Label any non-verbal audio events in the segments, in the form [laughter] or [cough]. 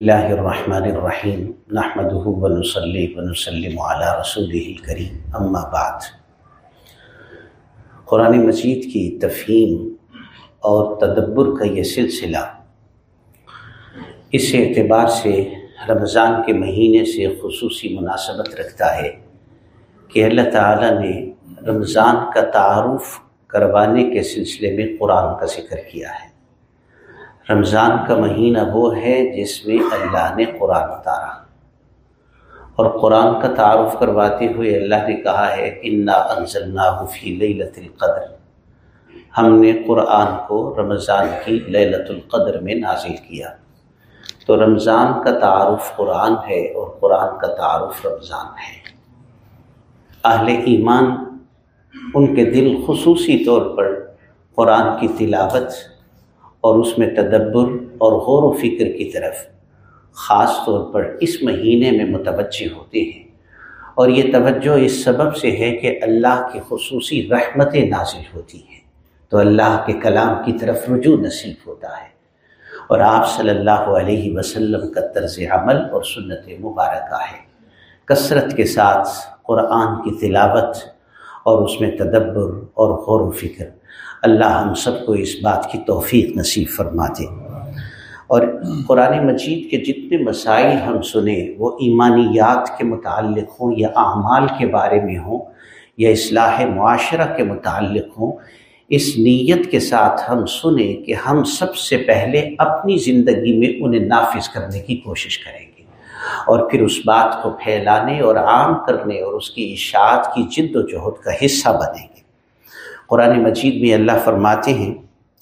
اللہ الرحمن الرحیم نحمده ونصلی ونسلم علی رسوله الکریم، اما بعد۔ قرآن مجید کی تفہیم اور تدبر کا یہ سلسلہ اس اعتبار سے رمضان کے مہینے سے خصوصی مناسبت رکھتا ہے کہ اللہ تعالیٰ نے رمضان کا تعارف کروانے کے سلسلے میں قرآن کا ذکر کیا ہے۔ رمضان کا مہینہ وہ ہے جس میں اللہ نے قرآن اتارا۔ اور قرآن کا تعارف کرواتے ہوئے اللہ نے کہا ہے، انا انزلناہ فی لیلت القدر۔ ہم نے قرآن کو رمضان کی لیلت القدر میں نازل کیا۔ تو رمضان کا تعارف قرآن ہے اور قرآن کا تعارف رمضان ہے۔ اہل ایمان، ان کے دل خصوصی طور پر قرآن کی تلاوت اور اس میں تدبر اور غور و فکر کی طرف خاص طور پر اس مہینے میں متوجہ ہوتے ہیں۔ اور یہ توجہ اس سبب سے ہے کہ اللہ کی خصوصی رحمت نازل ہوتی ہیں۔ تو اللہ کے کلام کی طرف رجوع نصیب ہوتا ہے۔ اور آپ صلی اللہ علیہ وسلم کا طرز عمل اور سنت مبارکہ ہے۔ کثرت کے ساتھ قرآن کی تلاوت اور اس میں تدبر اور غور و فکر۔ اللہ ہم سب کو اس بات کی توفیق نصیب فرماتے۔ اور قرآن مجید کے جتنے مسائل ہم سنیں، وہ ایمانیات کے متعلق ہوں یا اعمال کے بارے میں ہوں، یا اصلاح معاشرہ کے متعلق ہوں، اس نیت کے ساتھ ہم سنیں کہ ہم سب سے پہلے اپنی زندگی میں انہیں نافذ کرنے کی کوشش کریں گے۔ اور پھر اس بات کو پھیلانے اور عام کرنے اور اس کی اشاعت کی جد و جہد کا حصہ بنیں گے۔ قرآن مجید میں اللہ فرماتے ہیں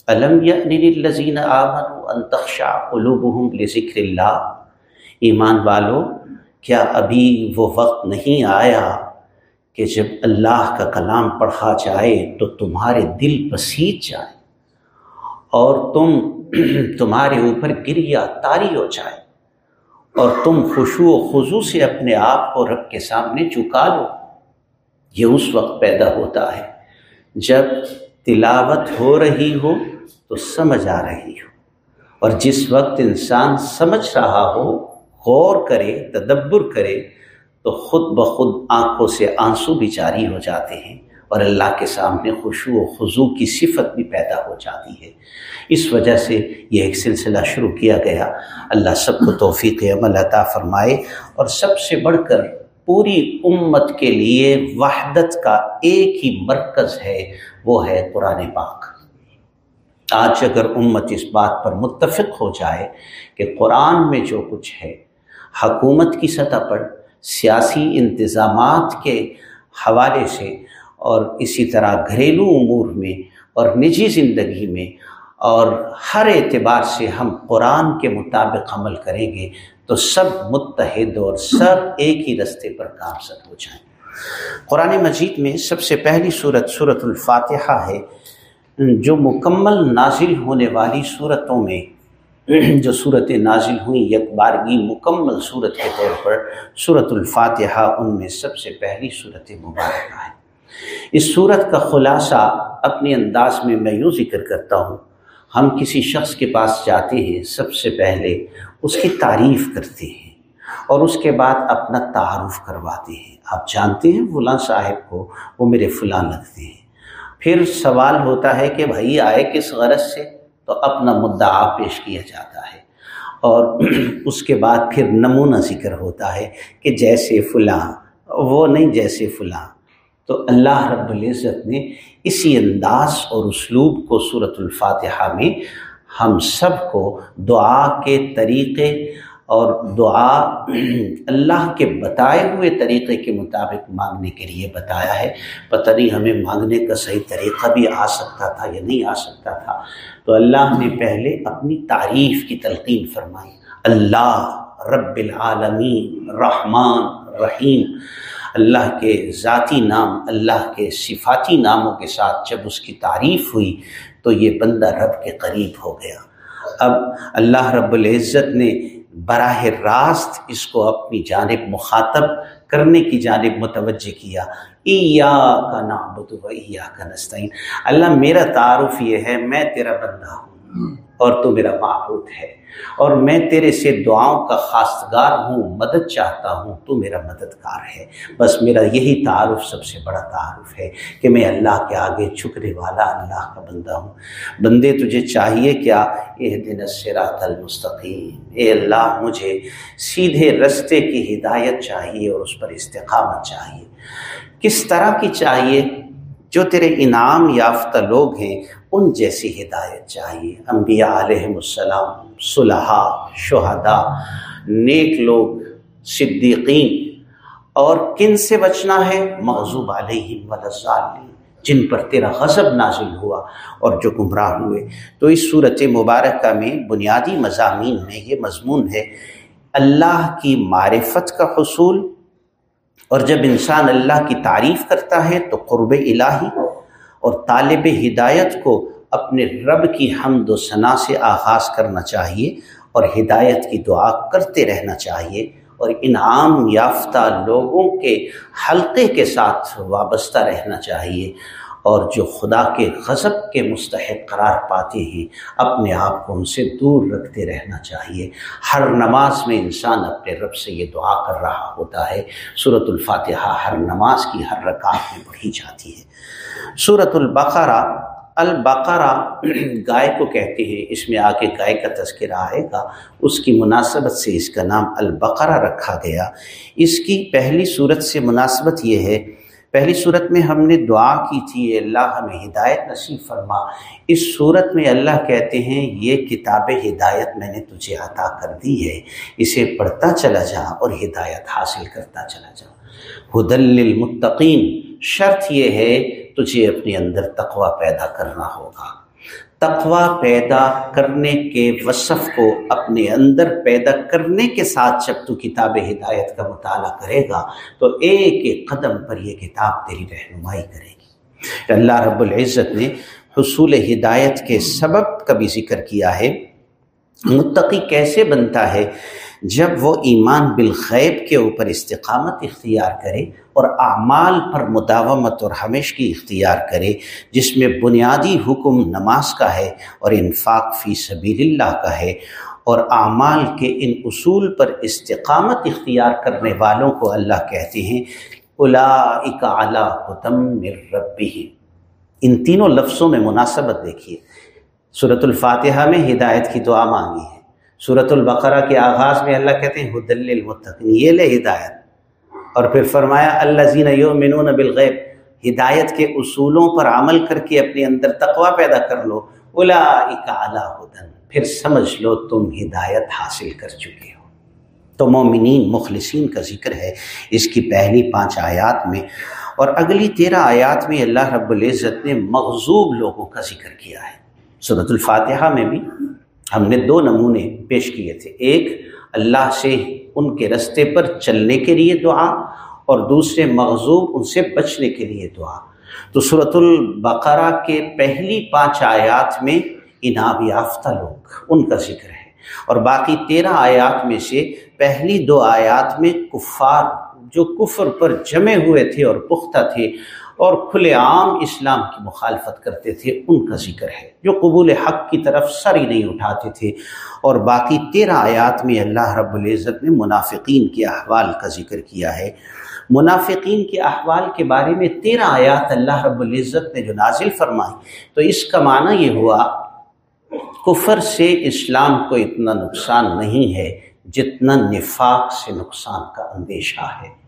علم یزین آمن انتخشا قلوبہم لذکر اللہ؟ ایمان والو، کیا ابھی وہ وقت نہیں آیا کہ جب اللہ کا کلام پڑھا جائے تو تمہارے دل پسیج جائے اور تم [clears throat] تمہارے اوپر گریا تاری ہو جائے اور تم خوشو و خضو سے اپنے آپ کو رب کے سامنے چکا لو۔ یہ اس وقت پیدا ہوتا ہے۔ جب تلاوت ہو رہی ہو تو سمجھ آ رہی ہو۔ اور جس وقت انسان سمجھ رہا ہو، غور کرے، تدبر کرے، تو خود بخود آنکھوں سے آنسو بھی جاری ہو جاتے ہیں اور اللہ کے سامنے خوشو و خضو کی صفت بھی پیدا ہو جاتی ہے۔ اس وجہ سے یہ ایک سلسلہ شروع کیا گیا۔ اللہ سب کو توفیق عمل عطا فرمائے اور سب سے بڑھ کر پوری امت کے لیے وحدت کا ایک ہی مرکز ہے، وہ ہے قرآن پاک۔ آج اگر امت اس بات پر متفق ہو جائے کہ قرآن میں جو کچھ ہے، حکومت کی سطح پر، سیاسی انتظامات کے حوالے سے اور اسی طرح گھریلو امور میں اور نجی زندگی میں اور ہر اعتبار سے ہم قرآن کے مطابق عمل کریں گے تو سب متحد اور سب ایک ہی رستے پر کامزد ہو جائیں۔ قرآن مجید میں سب سے پہلی صورت صورت الفاتحہ ہے، جو مکمل نازل ہونے والی صورتوں میں، جو صورت نازل ہوئیں یک بارگی مکمل صورت کے طور پر صورت الفاتحہ ان میں سب سے پہلی صورت مبارکہ ہے۔ اس صورت کا خلاصہ اپنے انداز میں میں یوں ذکر کرتا ہوں۔ ہم کسی شخص کے پاس جاتے ہیں، سب سے پہلے اس کی تعریف کرتے ہیں اور اس کے بعد اپنا تعارف کرواتے ہیں۔ آپ جانتے ہیں فلاں صاحب کو وہ میرے فلاں لگتے ہیں۔ پھر سوال ہوتا ہے کہ بھائی آئے کس غرض سے؟ تو اپنا مدعا پیش کیا جاتا ہے۔ اور [clears throat] اس کے بعد پھر نمونہ ذکر ہوتا ہے کہ جیسے فلاں، وہ نہیں جیسے فلاں۔ تو اللہ رب العزت نے اسی انداز اور اسلوب کو صورت الفاتحہ میں ہم سب کو دعا کے طریقے اور دعا اللہ کے بتائے ہوئے طریقے کے مطابق مانگنے کے لیے بتایا ہے۔ پتہ نہیں ہمیں مانگنے کا صحیح طریقہ بھی آ سکتا تھا یا نہیں آ سکتا تھا۔ تو اللہ نے پہلے اپنی تعریف کی تلقین فرمائی۔ اللہ رب العالمین، رحمان، رحیم۔ اللہ کے ذاتی نام، اللہ کے صفاتی ناموں کے ساتھ جب اس کی تعریف ہوئی تو یہ بندہ رب کے قریب ہو گیا۔ اب اللہ رب العزت نے براہ راست اس کو اپنی جانب مخاطب کرنے کی جانب متوجہ کیا۔ ایا کا نعبد و ایا کا نستعین۔ اللہ میرا تعارف یہ ہے، میں تیرا بندہ ہوں اور تو میرا معبود ہے۔ اور میں تیرے سے دعاؤں کا خاصگار ہوں، مدد چاہتا ہوں، تو میرا مددگار ہے۔ بس میرا یہی تعارف سب سے بڑا تعارف ہے کہ میں اللہ کے آگے چھکنے والا اللہ کا بندہ ہوں۔ بندے، تجھے چاہیے کیا؟ اے دن سراۃ المستقیم۔ اے اللہ، مجھے سیدھے رستے کی ہدایت چاہیے اور اس پر استقامت چاہیے۔ کس طرح کی چاہیے؟ جو تیرے انعام یافتہ لوگ ہیں، ان جیسی ہدایت چاہیے۔ انبیاء علیہ السلام صلحاء، شہداء، نیک لوگ، صدیقین۔ اور کن سے بچنا ہے؟ مغضوب علیہ والظالین جن پر تیرا غضب نازل ہوا اور جو گمراہ ہوئے۔ تو اس صورت مبارکہ میں بنیادی مضامین میں یہ مضمون ہے، اللہ کی معرفت کا حصول۔ اور جب انسان اللہ کی تعریف کرتا ہے تو قرب الہی اور طالب ہدایت کو اپنے رب کی حمد و ثناء سے آغاز کرنا چاہیے اور ہدایت کی دعا کرتے رہنا چاہیے اور انعام یافتہ لوگوں کے حلقے کے ساتھ وابستہ رہنا چاہیے اور جو خدا کے غضب کے مستحق قرار پاتے ہیں، اپنے آپ کو ان سے دور رکھتے رہنا چاہیے۔ ہر نماز میں انسان اپنے رب سے یہ دعا کر رہا ہوتا ہے۔ صورت الفاتحہ ہر نماز کی ہر رکعت میں پڑھی جاتی ہے۔ صورت البقرہ البقرہ گائے کو کہتے ہیں، اس میں آ کے گائے کا تذکرہ آئے گا۔ اس کی مناسبت سے اس کا نام البقرہ رکھا گیا۔ اس کی پہلی صورت سے مناسبت یہ ہے، پہلی صورت میں ہم نے دعا کی تھی اللہ ہمیں ہدایت نصیب فرما۔ اس صورت میں اللہ کہتے ہیں، یہ کتاب ہدایت میں نے تجھے عطا کر دی ہے۔ اسے پڑھتا چلا جا اور ہدایت حاصل کرتا چلا جا۔ حدل للمتقین، شرط یہ ہے تجھے اپنے اندر تقوی پیدا کرنا ہوگا۔ تقوی پیدا کرنے کے وصف کو اپنے اندر پیدا کرنے کے ساتھ جب تو کتاب ہدایت کا مطالعہ کرے گا، تو ایک ایک قدم پر یہ کتاب تیری رہنمائی کرے گی۔ اللہ رب العزت نے حصول ہدایت کے سبب کا بھی ذکر کیا ہے، متقی کیسے بنتا ہے جب وہ ایمان بالغیب کے اوپر استقامت اختیار کرے اور اعمال پر مداومت اور ہمیش کی اختیار کرے، جس میں بنیادی حکم نماز کا ہے اور انفاق فی سبیل اللہ کا ہے، اور اعمال کے ان اصول پر استقامت اختیار کرنے والوں کو اللہ کہتے ہیں الا اعلیٰ ربی ان تینوں لفظوں میں مناسبت دیکھیے۔ صورت الفاتحہ میں ہدایت کی دعا مانگی ہے۔ صورت البقرہ کے آغاز میں اللہ کہتے ہیں حد المتقین یہ لے ہدایت۔ اور پھر فرمایا اللہ زین یؤمنون بالغیب، ہدایت کے اصولوں پر عمل کر کے اپنے اندر تقوی پیدا کر لو۔ الا اعلیٰ ہدن۔ پھر سمجھ لو، تم ہدایت حاصل کر چکے ہو۔ تو مومنین، مخلصین کا ذکر ہے اس کی پہلی پانچ آیات میں۔ اور اگلی تیرہ آیات میں اللہ رب العزت نے مغزوب لوگوں کا ذکر کیا ہے۔ صورت الفاتحہ میں بھی ہم نے دو نمونے پیش کیے تھے۔ ایک، اللہ سے ان کے رستے پر چلنے کے لیے دعا، اور دوسرے مغزوب ان سے بچنے کے لیے دعا۔ تو صورت البقرہ کے پہلی پانچ آیات میں انعام یافتہ لوگ، ان کا ذکر ہے۔ اور باقی تیرہ آیات میں سے پہلی دو آیات میں کفار، جو کفر پر جمے ہوئے تھے اور پختہ تھے اور کھلے عام اسلام کی مخالفت کرتے تھے، ان کا ذکر ہے، جو قبول حق کی طرف سر ہی نہیں اٹھاتے تھے۔ اور باقی تیرہ آیات میں اللہ رب العزت نے منافقین کے احوال کا ذکر کیا ہے۔ منافقین کے احوال کے بارے میں تیرہ آیات اللہ رب العزت نے جو نازل فرمائی، تو اس کا معنی یہ ہوا، کفر سے اسلام کو اتنا نقصان نہیں ہے جتنا نفاق سے نقصان کا اندیشہ ہے۔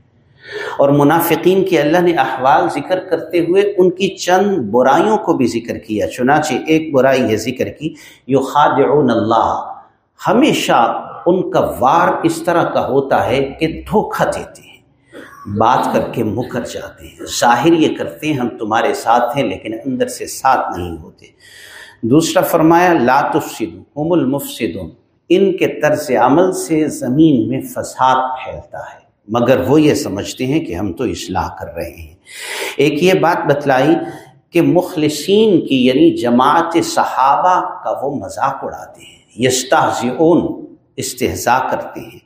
اور منافقین کے اللہ نے احوال ذکر کرتے ہوئے ان کی چند برائیوں کو بھی ذکر کیا۔ چنانچہ ایک برائی یہ ذکر کی یو خادعون اللہ۔ ہمیشہ ان کا وار اس طرح کا ہوتا ہے کہ دھوکہ دیتے ہیں، بات کر کے مکر جاتے ہیں۔ ظاہر یہ کرتے ہیں، ہم تمہارے ساتھ ہیں، لیکن اندر سے ساتھ نہیں ہوتے۔ دوسرا فرمایا، لا تفسدون هم المفسدون۔ ان کے طرز عمل سے زمین میں فساد پھیلتا ہے۔ مگر وہ یہ سمجھتے ہیں کہ ہم تو اصلاح کر رہے ہیں۔ ایک یہ بات بتلائی کہ مخلصین کی یعنی جماعت صحابہ کا وہ مذاق اڑاتے ہیں یستحزئون استحضاء کرتے ہیں۔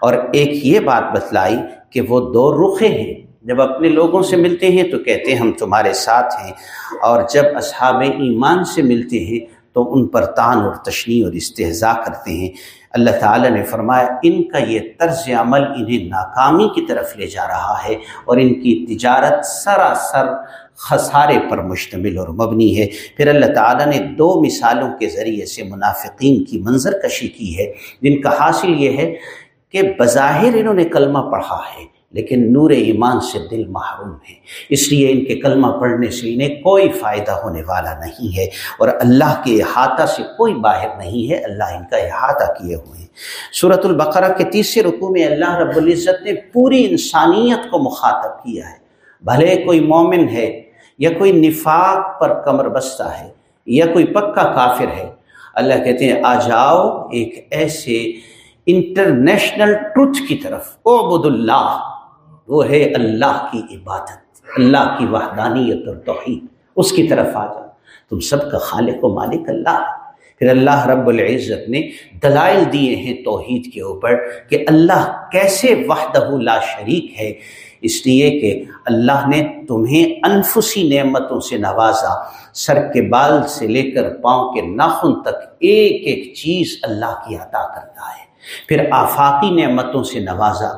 اور ایک یہ بات بتلائی کہ وہ دو رخے ہیں۔ جب اپنے لوگوں سے ملتے ہیں تو کہتے ہیں، ہم تمہارے ساتھ ہیں۔ اور جب اصحاب ایمان سے ملتے ہیں تو ان پر تان اور تشنی اور استحضاء کرتے ہیں۔ اللہ تعالیٰ نے فرمایا، ان کا یہ طرز عمل انہیں ناکامی کی طرف لے جا رہا ہے اور ان کی تجارت سراسر خسارے پر مشتمل اور مبنی ہے۔ پھر اللہ تعالیٰ نے دو مثالوں کے ذریعے سے منافقین کی منظر کشی کی ہے۔ جن کا حاصل یہ ہے کہ بظاہر انہوں نے کلمہ پڑھا ہے۔ لیکن نور ایمان سے دل محروم ہے۔ اس لیے ان کے کلمہ پڑھنے سے انہیں کوئی فائدہ ہونے والا نہیں ہے اور اللہ کے احاطہ سے کوئی باہر نہیں ہے۔ اللہ ان کا احاطہ کیے ہوئے ہیں۔ صورت البقرہ کے تیسرے رکوع میں اللہ رب العزت نے پوری انسانیت کو مخاطب کیا ہے۔ بھلے کوئی مومن ہے یا کوئی نفاق پر کمر بستہ ہے یا کوئی پکا کافر ہے، اللہ کہتے ہیں، آ جاؤ ایک ایسے انٹرنیشنل ٹروتھ کی طرف۔ عبد اللہ وہ ہے اللہ کی عبادت، اللہ کی وحدانیت اور توحید۔ اس کی طرف آ جاؤ۔ تم سب کا خالق و مالک اللہ ہے۔ پھر اللہ رب العزت نے دلائل دیے ہیں توحید کے اوپر کہ اللہ کیسے وحدہ لا شریک ہے۔ اس لیے کہ اللہ نے تمہیں انفسی نعمتوں سے نوازا۔ سر کے بال سے لے کر پاؤں کے ناخن تک ایک ایک چیز اللہ کی عطا کرتا ہے۔ پھر آفاقی نعمتوں سے نوازا۔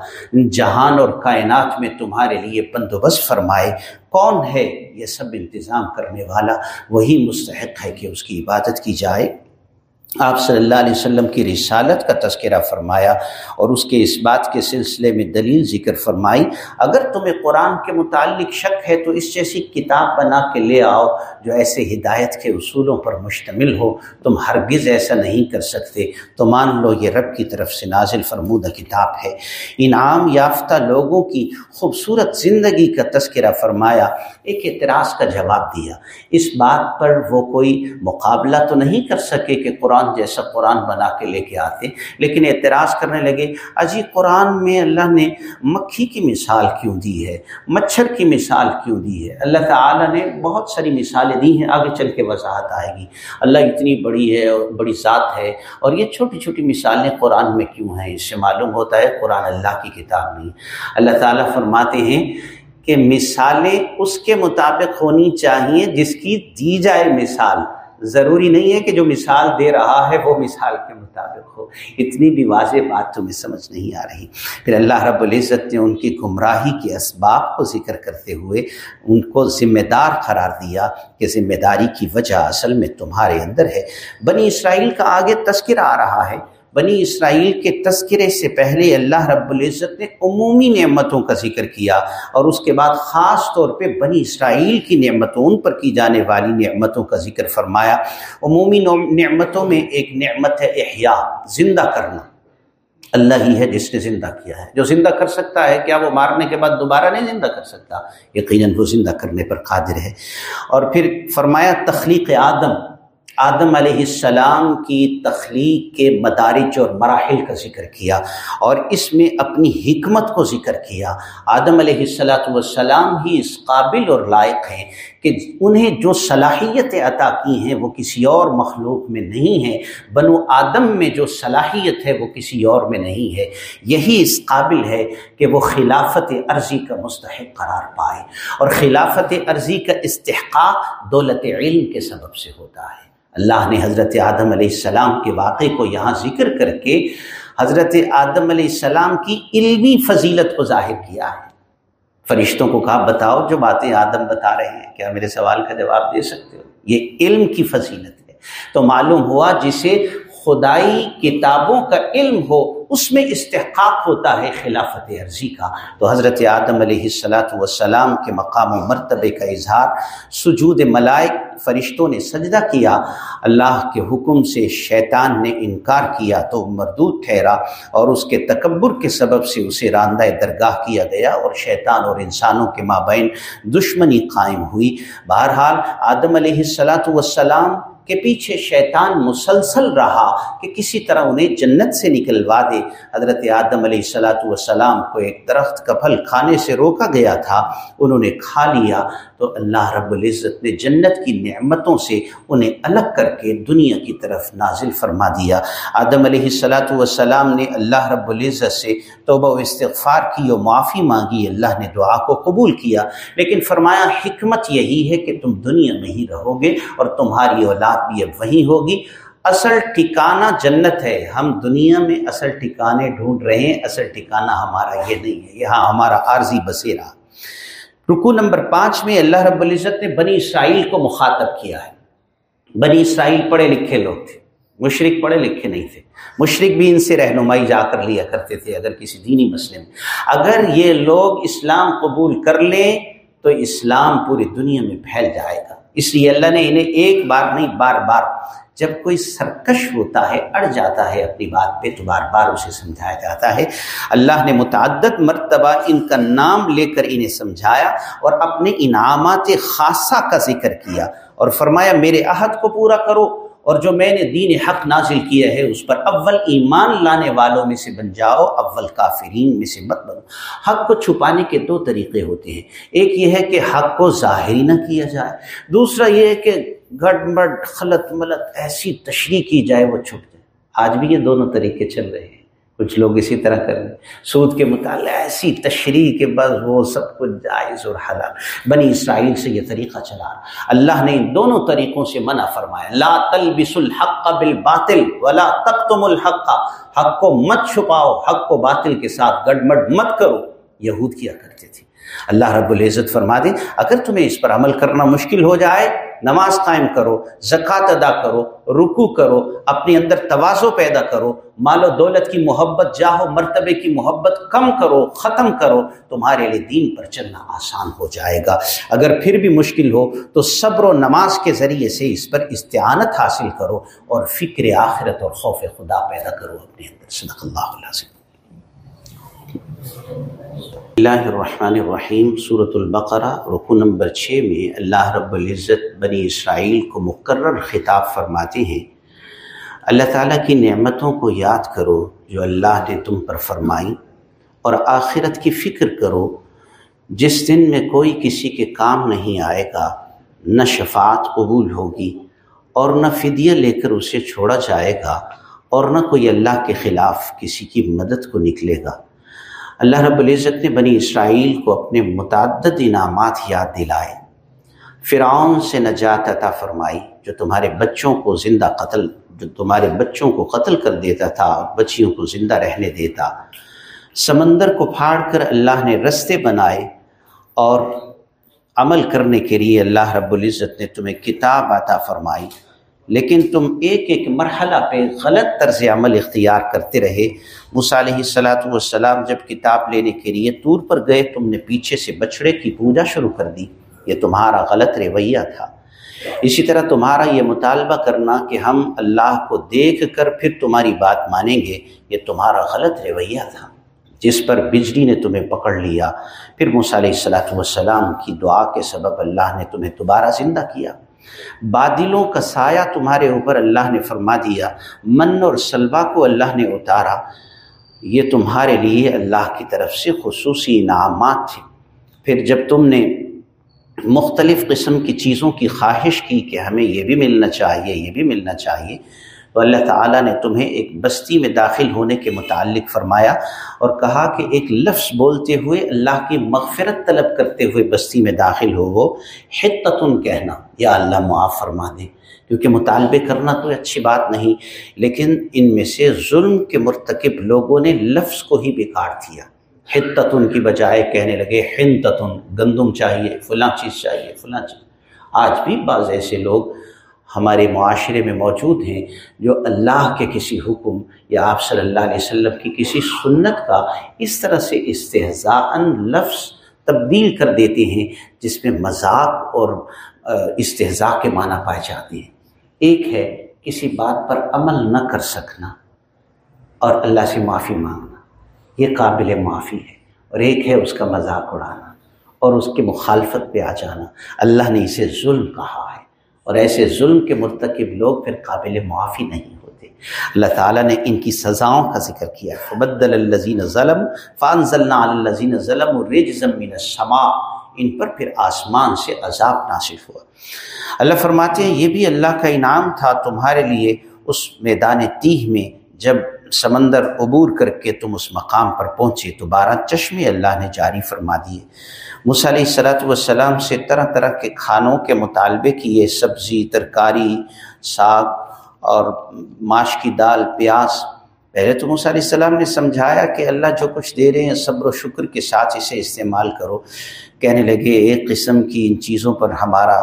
جہان اور کائنات میں تمہارے لیے بندوبست فرمائے۔ کون ہے یہ سب انتظام کرنے والا؟ وہی مستحق ہے کہ اس کی عبادت کی جائے۔ آپ صلی اللہ علیہ وسلم کی رسالت کا تذکرہ فرمایا اور اس کے اس بات کے سلسلے میں دلیل ذکر فرمائی، اگر تمہیں قرآن کے متعلق شک ہے تو اس جیسی کتاب بنا کے لے آؤ جو ایسے ہدایت کے اصولوں پر مشتمل ہو، تم ہرگز ایسا نہیں کر سکتے۔ تو مان لو یہ رب کی طرف سے نازل فرمودہ کتاب ہے۔ انعام یافتہ لوگوں کی خوبصورت زندگی کا تذکرہ فرمایا۔ ایک اعتراض کا جواب دیا۔ اس بات پر وہ کوئی مقابلہ تو نہیں کر سکے کہ قرآن قرآن جیسا قرآن بنا کے لے کے آتے لیکن اعتراض کرنے لگے، اجی، قرآن میں اللہ نے مکھی کی مثال کیوں دی ہے؟ مچھر کی مثال کیوں دی ہے؟ اللہ تعالیٰ نے بہت ساری مثالیں دی ہیں، آگے چل کے وضاحت آئے گی۔ اللہ اتنی بڑی ہے اور بڑی ذات ہے، اور یہ چھوٹی چھوٹی مثالیں قرآن میں کیوں ہیں؟ اس سے معلوم ہوتا ہے، قرآن اللہ کی کتاب نہیں۔ اللہ تعالیٰ فرماتے ہیں کہ مثالیں اس کے مطابق ہونی چاہیے جس کی دی جائے مثال۔ ضروری نہیں ہے کہ جو مثال دے رہا ہے وہ مثال کے مطابق ہو۔ اتنی بھی واضح بات تمہیں سمجھ نہیں آ رہی۔ پھر اللہ رب العزت نے ان کی گمراہی کے اسباب کو ذکر کرتے ہوئے ان کو ذمہ دار قرار دیا کہ ذمہ داری کی وجہ اصل میں تمہارے اندر ہے۔ بنی اسرائیل کا آگے تذکرہ آ رہا ہے۔ بنی اسرائیل کے تذکرے سے پہلے اللہ رب العزت نے عمومی نعمتوں کا ذکر کیا اور اس کے بعد خاص طور پہ بنی اسرائیل کی نعمتوں، ان پر کی جانے والی نعمتوں کا ذکر فرمایا۔ عمومی نعمتوں میں ایک نعمت ہے احیاء، زندہ کرنا۔ اللہ ہی ہے جس نے زندہ کیا ہے۔ جو زندہ کر سکتا ہے، کیا وہ مارنے کے بعد دوبارہ نہیں زندہ کر سکتا؟ یقیناً وہ زندہ کرنے پر قادر ہے۔ اور پھر فرمایا، تخلیق آدم۔ آدم علیہ السلام کی تخلیق کے مدارج اور مراحل کا ذکر کیا اور اس میں اپنی حکمت کو ذکر کیا۔ آدم علیہ السلاۃ والسلام ہی اس قابل اور لائق ہیں کہ انہیں جو صلاحیت عطا کی ہیں وہ کسی اور مخلوق میں نہیں ہے بنو آدم میں جو صلاحیت ہے وہ کسی اور میں نہیں ہے۔ یہی اس قابل ہے کہ وہ خلافت عرضی کا مستحق قرار پائے۔ اور خلافت عرضی کا استحقاق دولت علم کے سبب سے ہوتا ہے۔ اللہ نے حضرت آدم علیہ السلام کے واقعے کو یہاں ذکر کر کے حضرت آدم علیہ السلام کی علمی فضیلت کو ظاہر کیا ہے۔ فرشتوں کو کہا، بتاؤ جو باتیں آدم بتا رہے ہیں، کیا میرے سوال کا جواب دے سکتے ہو؟ یہ علم کی فضیلت ہے۔ تو معلوم ہوا جسے خدائی کتابوں کا علم ہو، اس میں استحقاق ہوتا ہے خلافت عرضی کا۔ تو حضرت آدم علیہ السلاۃ والسلام کے مقام و مرتبے کا اظہار، سجود ملائک فرشتوں نے سجدہ کیا۔ اللہ کے حکم سے شیطان نے انکار کیا تو مردود ٹھہرا اور اس کے تکبر کے سبب سے اسے راندہ درگاہ کیا گیا اور شیطان اور انسانوں کے مابین دشمنی قائم ہوئی۔ بہرحال آدم علیہ السلاۃ والسلام کے پیچھے شیطان مسلسل رہا کہ کسی طرح انہیں جنت سے نکلوا دے۔ حضرت آدم علیہ السلاۃ والسلام کو ایک درخت کا پھل کھانے سے روکا گیا تھا، انہوں نے کھا لیا۔ تو اللہ رب العزت نے جنت کی نعمتوں سے انہیں الگ کر کے دنیا کی طرف نازل فرما دیا۔ آدم علیہ السلاۃ والسلام نے اللہ رب العزت سے توبہ و استغفار کی و معافی مانگی، اللہ نے دعا کو قبول کیا۔ لیکن فرمایا، حکمت یہی ہے کہ تم دنیا میں ہی رہو گے اور تمہاری اولاد بھی اب وہیں ہوگی۔ اصل ٹھکانہ جنت ہے۔ ہم دنیا میں اصل ٹھکانے ڈھونڈ رہے ہیں، اصل ٹھکانہ ہمارا یہ نہیں ہے۔ یہاں ہمارا عارضی بسیرا رکو نمبر پانچ میں اللہ رب العزت نے بنی اسرائیل کو مخاطب کیا ہے۔ بنی اسرائیل پڑھے لکھے لوگ تھے، مشرق پڑھے لکھے نہیں تھے۔ مشرق بھی ان سے رہنمائی جا کر لیا کرتے تھے اگر کسی دینی مسئلے میں۔ اگر یہ لوگ اسلام قبول کر لیں تو اسلام پوری دنیا میں پھیل جائے گا۔ اس لیے اللہ نے انہیں ایک بار نہیں، بار بار جب کوئی سرکش ہوتا ہے، اڑ جاتا ہے اپنی بات پہ، تو بار بار اسے سمجھایا جاتا ہے۔ اللہ نے متعدد مرتبہ ان کا نام لے کر انہیں سمجھایا اور اپنے انعامات خاصہ کا ذکر کیا اور فرمایا، میرے عہد کو پورا کرو اور جو میں نے دین حق نازل کیا ہے، اس پر اول ایمان لانے والوں میں سے بن جاؤ، اول کافرین میں سے مت بنو۔ حق کو چھپانے کے دو طریقے ہوتے ہیں۔ ایک یہ ہے کہ حق کو ظاہری نہ کیا جائے۔ دوسرا یہ ہے کہ گٹ مٹ خلط ملت ایسی تشریح کی جائے وہ چھپ جائے۔ آج بھی یہ دونوں طریقے چل رہے ہیں۔ کچھ لوگ اسی طرح کر رہے ہیں۔ سود کے متعلق ایسی تشریح کے بس وہ سب کچھ جائز اور حلال۔ بنی اسرائیل سے یہ طریقہ چلا۔ اللہ نے ان دونوں طریقوں سے منع فرمایا۔ لا تلبس الحق بالباطل ولا تقتم الحق۔ حق کو مت چھپاؤ، حق کو باطل کے ساتھ گڑمڑ مت کرو۔ یہود کیا کرتے تھے؟ اللہ رب العزت فرما دے، اگر تمہیں اس پر عمل کرنا مشکل ہو جائے نماز قائم کرو، زکوٰۃ ادا کرو رکو کرو، اپنے اندر توازو پیدا کرو، مال و دولت کی محبت جاہو مرتبے کی محبت کم کرو، ختم کرو، تمہارے لیے دین پر چلنا آسان ہو جائے گا۔ اگر پھر بھی مشکل ہو، تو صبر و نماز کے ذریعے سے اس پر استعانت حاصل کرو اور فکر آخرت اور خوف خدا پیدا کرو اپنے اندر۔ صدق اللہ علیہ سے اللہ الرحمن الرحیم صورت البقرہ رکو نمبر چھ میں اللہ رب العزت بنی اسرائیل کو مقرر خطاب فرماتے ہیں اللہ تعالیٰ کی نعمتوں کو یاد کرو جو اللہ نے تم پر فرمائی اور آخرت کی فکر کرو جس دن میں کوئی کسی کے کام نہیں آئے گا نہ شفاعت قبول ہوگی اور نہ فدیہ لے کر اسے چھوڑا جائے گا اور نہ کوئی اللہ کے خلاف کسی کی مدد کو نکلے گا اللہ رب العزت نے بنی اسرائیل کو اپنے متعدد انعامات یاد دلائے۔ فرعون سے نجات عطا فرمائی، جو تمہارے بچوں کو زندہ قتل، جو تمہارے بچوں کو قتل کر دیتا تھا اور بچیوں کو زندہ رہنے دیتا۔ سمندر کو پھاڑ کر اللہ نے رستے بنائے اور عمل کرنے کے لیے اللہ رب العزت نے تمہیں کتاب عطا فرمائی۔ لیکن تم ایک ایک مرحلہ پہ غلط طرز عمل اختیار کرتے رہے۔ علیہ صلاحت والسلام جب کتاب لینے کے لیے طور پر گئے، تم نے پیچھے سے بچڑے کی پوجا شروع کر دی۔ یہ تمہارا غلط رویہ تھا۔ اسی طرح تمہارا یہ مطالبہ کرنا کہ ہم اللہ کو دیکھ کر پھر تمہاری بات مانیں گے، یہ تمہارا غلط رویہ تھا۔ جس پر بجلی نے تمہیں پکڑ لیا۔ پھر علیہ صلاحت والسلام کی دعا کے سبب اللہ نے تمہیں دوبارہ زندہ کیا۔ بادلوں کا سایہ تمہارے اوپر اللہ نے فرما دیا من اور سلوا کو اللہ نے اتارا یہ تمہارے لیے اللہ کی طرف سے خصوصی انعامات تھے پھر جب تم نے مختلف قسم کی چیزوں کی خواہش کی کہ ہمیں یہ بھی ملنا چاہیے یہ بھی ملنا چاہیے تو اللہ تعالیٰ نے تمہیں ایک بستی میں داخل ہونے کے متعلق فرمایا اور کہا کہ ایک لفظ بولتے ہوئے اللہ کی مغفرت طلب کرتے ہوئے بستی میں داخل ہو وہ حتتن کہنا، یا اللہ معاف فرما دے۔ کیونکہ مطالبے کرنا تو اچھی بات نہیں، لیکن ان میں سے ظلم کے مرتکب لوگوں نے لفظ کو ہی بیکار دیا۔ حتتن کی بجائے کہنے لگے ہنتتن گندم چاہیے، فلاں چیز چاہیے، فلاں چیز۔ آج بھی بعض ایسے لوگ ہمارے معاشرے میں موجود ہیں، جو اللہ کے کسی حکم یا آپ صلی اللہ علیہ وسلم کی کسی سنت کا اس طرح سے استحضاء لفظ تبدیل کر دیتے ہیں، جس میں مذاق اور استحضاء کے معنی پائے جاتے ہیں۔ ایک ہے کسی بات پر عمل نہ کر سکنا اور اللہ سے معافی مانگنا۔ یہ قابل معافی ہے۔ اور ایک ہے اس کا مذاق اڑانا اور اس کے مخالفت پہ آ جانا۔ اللہ نے اسے ظلم کہا ہے۔ اور ایسے ظلم کے مرتکب لوگ پھر قابل معافی نہیں ہوتے۔ اللہ تعالیٰ نے ان کی سزاؤں کا ذکر کیا۔ فبدل الزین ظلم فان ضلع الزین ظلم الرجزم من السماء۔ ان پر پھر آسمان سے عذاب ناصف ہوا۔ اللہ فرماتے ہیں، یہ بھی اللہ کا انعام تھا تمہارے لیے اس میدان تیہ میں جب سمندر عبور کر کے تم اس مقام پر پہنچے تو بارہ چشمے اللہ نے جاری فرما دیے۔ علیہ صلاۃ والسلام سے طرح طرح کے کھانوں کے مطالبے کی یہ سبزی، ترکاری، ساگ اور ماش کی دال، پیاز پہلے تو علیہ السلام نے سمجھایا کہ اللہ جو کچھ دے رہے ہیں، صبر و شکر کے ساتھ اسے استعمال کرو۔ کہنے لگے، ایک قسم کی ان چیزوں پر ہمارا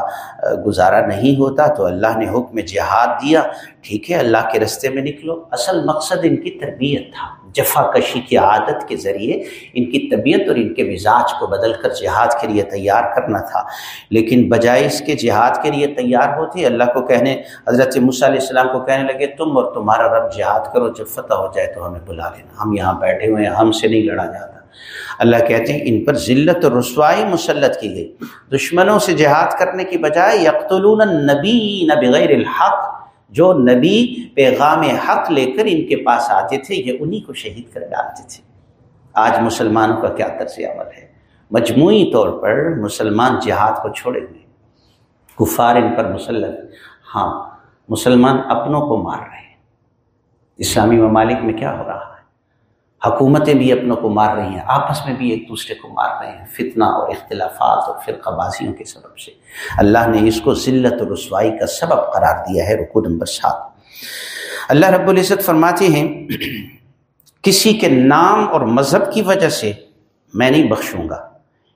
گزارا نہیں ہوتا، تو اللہ نے حکم جہاد دیا۔ ٹھیک ہے، اللہ کے رستے میں نکلو۔ اصل مقصد ان کی تربیت تھا۔ جفا کشی کی عادت کے ذریعے ان کی طبیعت اور ان کے مزاج کو بدل کر جہاد کے لیے تیار کرنا تھا۔ لیکن بجائے اس کے جہاد کے لیے تیار ہوتے اللہ کو کہنے، حضرت مصع علیہ السلام کو کہنے لگے، تم اور تمہارا رب جہاد کرو، جب فتح ہو جائے تو ہمیں بلا لینا۔ ہم یہاں بیٹھے ہوئے ہیں، ہم سے نہیں لڑا جاتا۔ اللہ کہتے ہیں، ان پر ذلت اور رسوائی مسلط کی گئی۔ دشمنوں سے جہاد کرنے کی بجائے یقتلون النبی بغیر الحق۔ جو نبی پیغام حق لے کر ان کے پاس آتے تھے، یہ انہی کو شہید کر ڈالتے تھے۔ آج مسلمانوں کا کیا طرز عمل ہے؟ مجموعی طور پر مسلمان جہاد کو چھوڑے ہوئے کفار ان پر مسلط ہاں مسلمان اپنوں کو مار رہے ہیں۔ اسلامی ممالک میں کیا ہو رہا؟ ہے حکومتیں بھی اپنوں کو مار رہی ہیں، آپس میں بھی ایک دوسرے کو مار رہے ہیں، فتنہ اور اختلافات اور فرقہ بازیوں کے سبب سے۔ اللہ نے اس کو ذلت و رسوائی کا سبب قرار دیا ہے رکو نمبر سات۔ اللہ رب العزت فرماتے ہیں، کسی کے نام اور مذہب کی وجہ سے میں نہیں بخشوں گا۔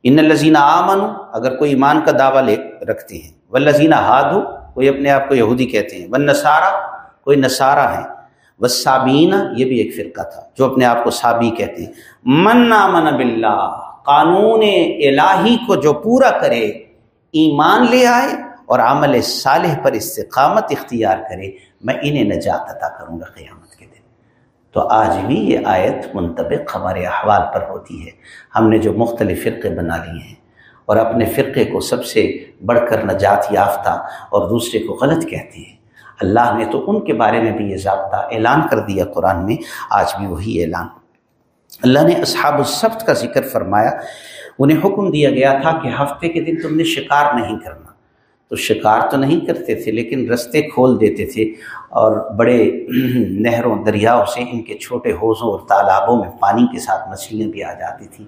ان الزینہ آمن اگر کوئی ایمان کا دعویٰ لے، رکھتے ہیں۔ وہ لذینہ ہاد کوئی اپنے آپ کو یہودی کہتے ہیں۔ وہ نصارہ کوئی نصارہ ہیں۔ وصابینہ یہ بھی ایک فرقہ تھا، جو اپنے آپ کو صابی کہتے ہیں۔ من من باللہ، قانون الہی کو جو پورا کرے، ایمان لے آئے اور عمل صالح پر استقامت اختیار کرے، میں انہیں نجات عطا کروں گا قیامت کے دن۔ تو آج بھی یہ آیت منطبق ہمارے احوال پر ہوتی ہے۔ ہم نے جو مختلف فرقے بنا لیے ہیں اور اپنے فرقے کو سب سے بڑھ کر نجات یافتہ اور دوسرے کو غلط کہتے ہیں۔ اللہ نے تو ان کے بارے میں بھی یہ ضابطہ اعلان کر دیا قرآن میں، آج بھی وہی اعلان۔ اللہ نے اصحاب السبت کا ذکر فرمایا، انہیں حکم دیا گیا تھا کہ ہفتے کے دن تم نے شکار نہیں کرنا۔ تو شکار تو نہیں کرتے تھے، لیکن رستے کھول دیتے تھے اور بڑے [clears throat] نہروں، دریاؤں سے ان کے چھوٹے حوضوں اور تالابوں میں پانی کے ساتھ مچھلیاں بھی آ جاتی تھیں۔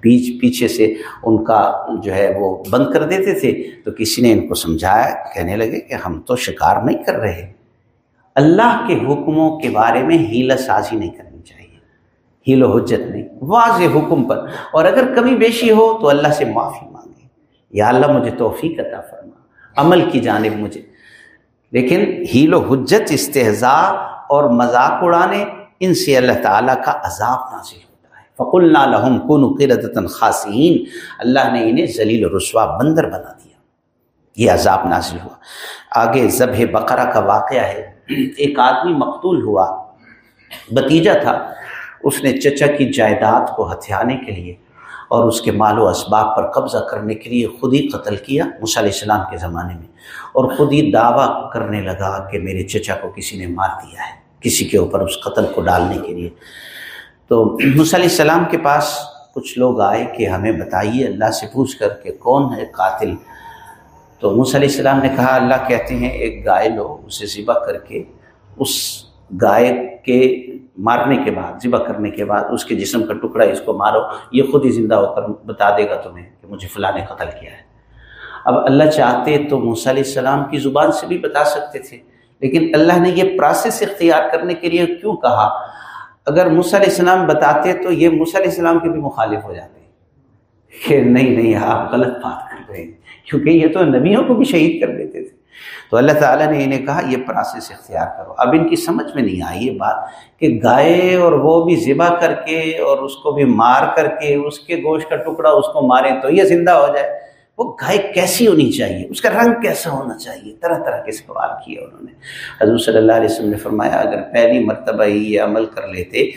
بیچ پیچھے سے ان کا جو ہے وہ بند کر دیتے تھے۔ تو کسی نے ان کو سمجھایا، کہنے لگے کہ ہم تو شکار نہیں کر رہے۔ اللہ کے حکموں کے بارے میں ہیلا سازی نہیں کرنی چاہیے۔ ہیل و حجت نہیں، واضح حکم پر۔ اور اگر کمی بیشی ہو تو اللہ سے معافی مانگے۔ یا اللہ مجھے توفیق عطا فرما عمل کی جانب مجھے۔ لیکن ہیل و حجت، استحضاء اور مذاق اڑانے، ان سے اللہ تعالیٰ کا عذاب نازل ہوتا ہے۔ فق اللہ کن قرتن خاصین اللہ نے انہیں ذلیل و رسوا بندر بنا دیا۔ یہ عذاب نازل ہوا۔ آگے ذبح بقرہ کا واقعہ ہے۔ ایک آدمی مقتول ہوا بتیجا تھا۔ اس نے چچا کی جائیداد کو ہتھیانے کے لیے اور اس کے مال و اسباب پر قبضہ کرنے کے لیے خود ہی قتل کیا علیہ السلام کے زمانے میں اور خود ہی دعویٰ کرنے لگا کہ میرے چچا کو کسی نے مار دیا ہے، کسی کے اوپر اس قتل کو ڈالنے کے لیے۔ تو علیہ السلام کے پاس کچھ لوگ آئے کہ ہمیں بتائیے، اللہ سے پوچھ کر کہ کون ہے قاتل؟ تو علیہ السلام نے کہا، اللہ کہتے ہیں، ایک گائے لو، اسے ذبح کر کے اس گائے کے مارنے کے بعد، ذبح کرنے کے بعد اس کے جسم کا ٹکڑا اس کو مارو، یہ خود ہی زندہ ہو کر بتا دے گا تمہیں کہ مجھے فلاں نے قتل کیا ہے۔ اب اللہ چاہتے تو موسیٰ علیہ السلام کی زبان سے بھی بتا سکتے تھے، لیکن اللہ نے یہ پروسیس اختیار کرنے کے لیے کیوں کہا؟ اگر موسیٰ علیہ السلام بتاتے تو یہ موسیٰ علیہ السلام کے بھی مخالف ہو جاتے۔ کہ نہیں نہیں، آپ غلط بات کر رہے ہیں، کیونکہ یہ تو نبیوں کو بھی شہید کر دیتے تھے۔ تو اللہ تعالیٰ نے انہیں کہا، یہ پروسیس اختیار کرو۔ اب ان کی سمجھ میں نہیں آئی یہ بات کہ گائے اور وہ بھی ذبح کر کے اور اس کو بھی مار کر کے اس کے گوشت کا ٹکڑا اس کو مارے تو یہ زندہ ہو جائے۔ وہ گائے کیسی ہونی چاہیے؟ اس کا رنگ کیسا ہونا چاہیے؟ طرح طرح کے سوال کیے انہوں نے۔ حضور صلی اللہ علیہ وسلم نے فرمایا، اگر پہلی مرتبہ ہی یہ عمل کر لیتے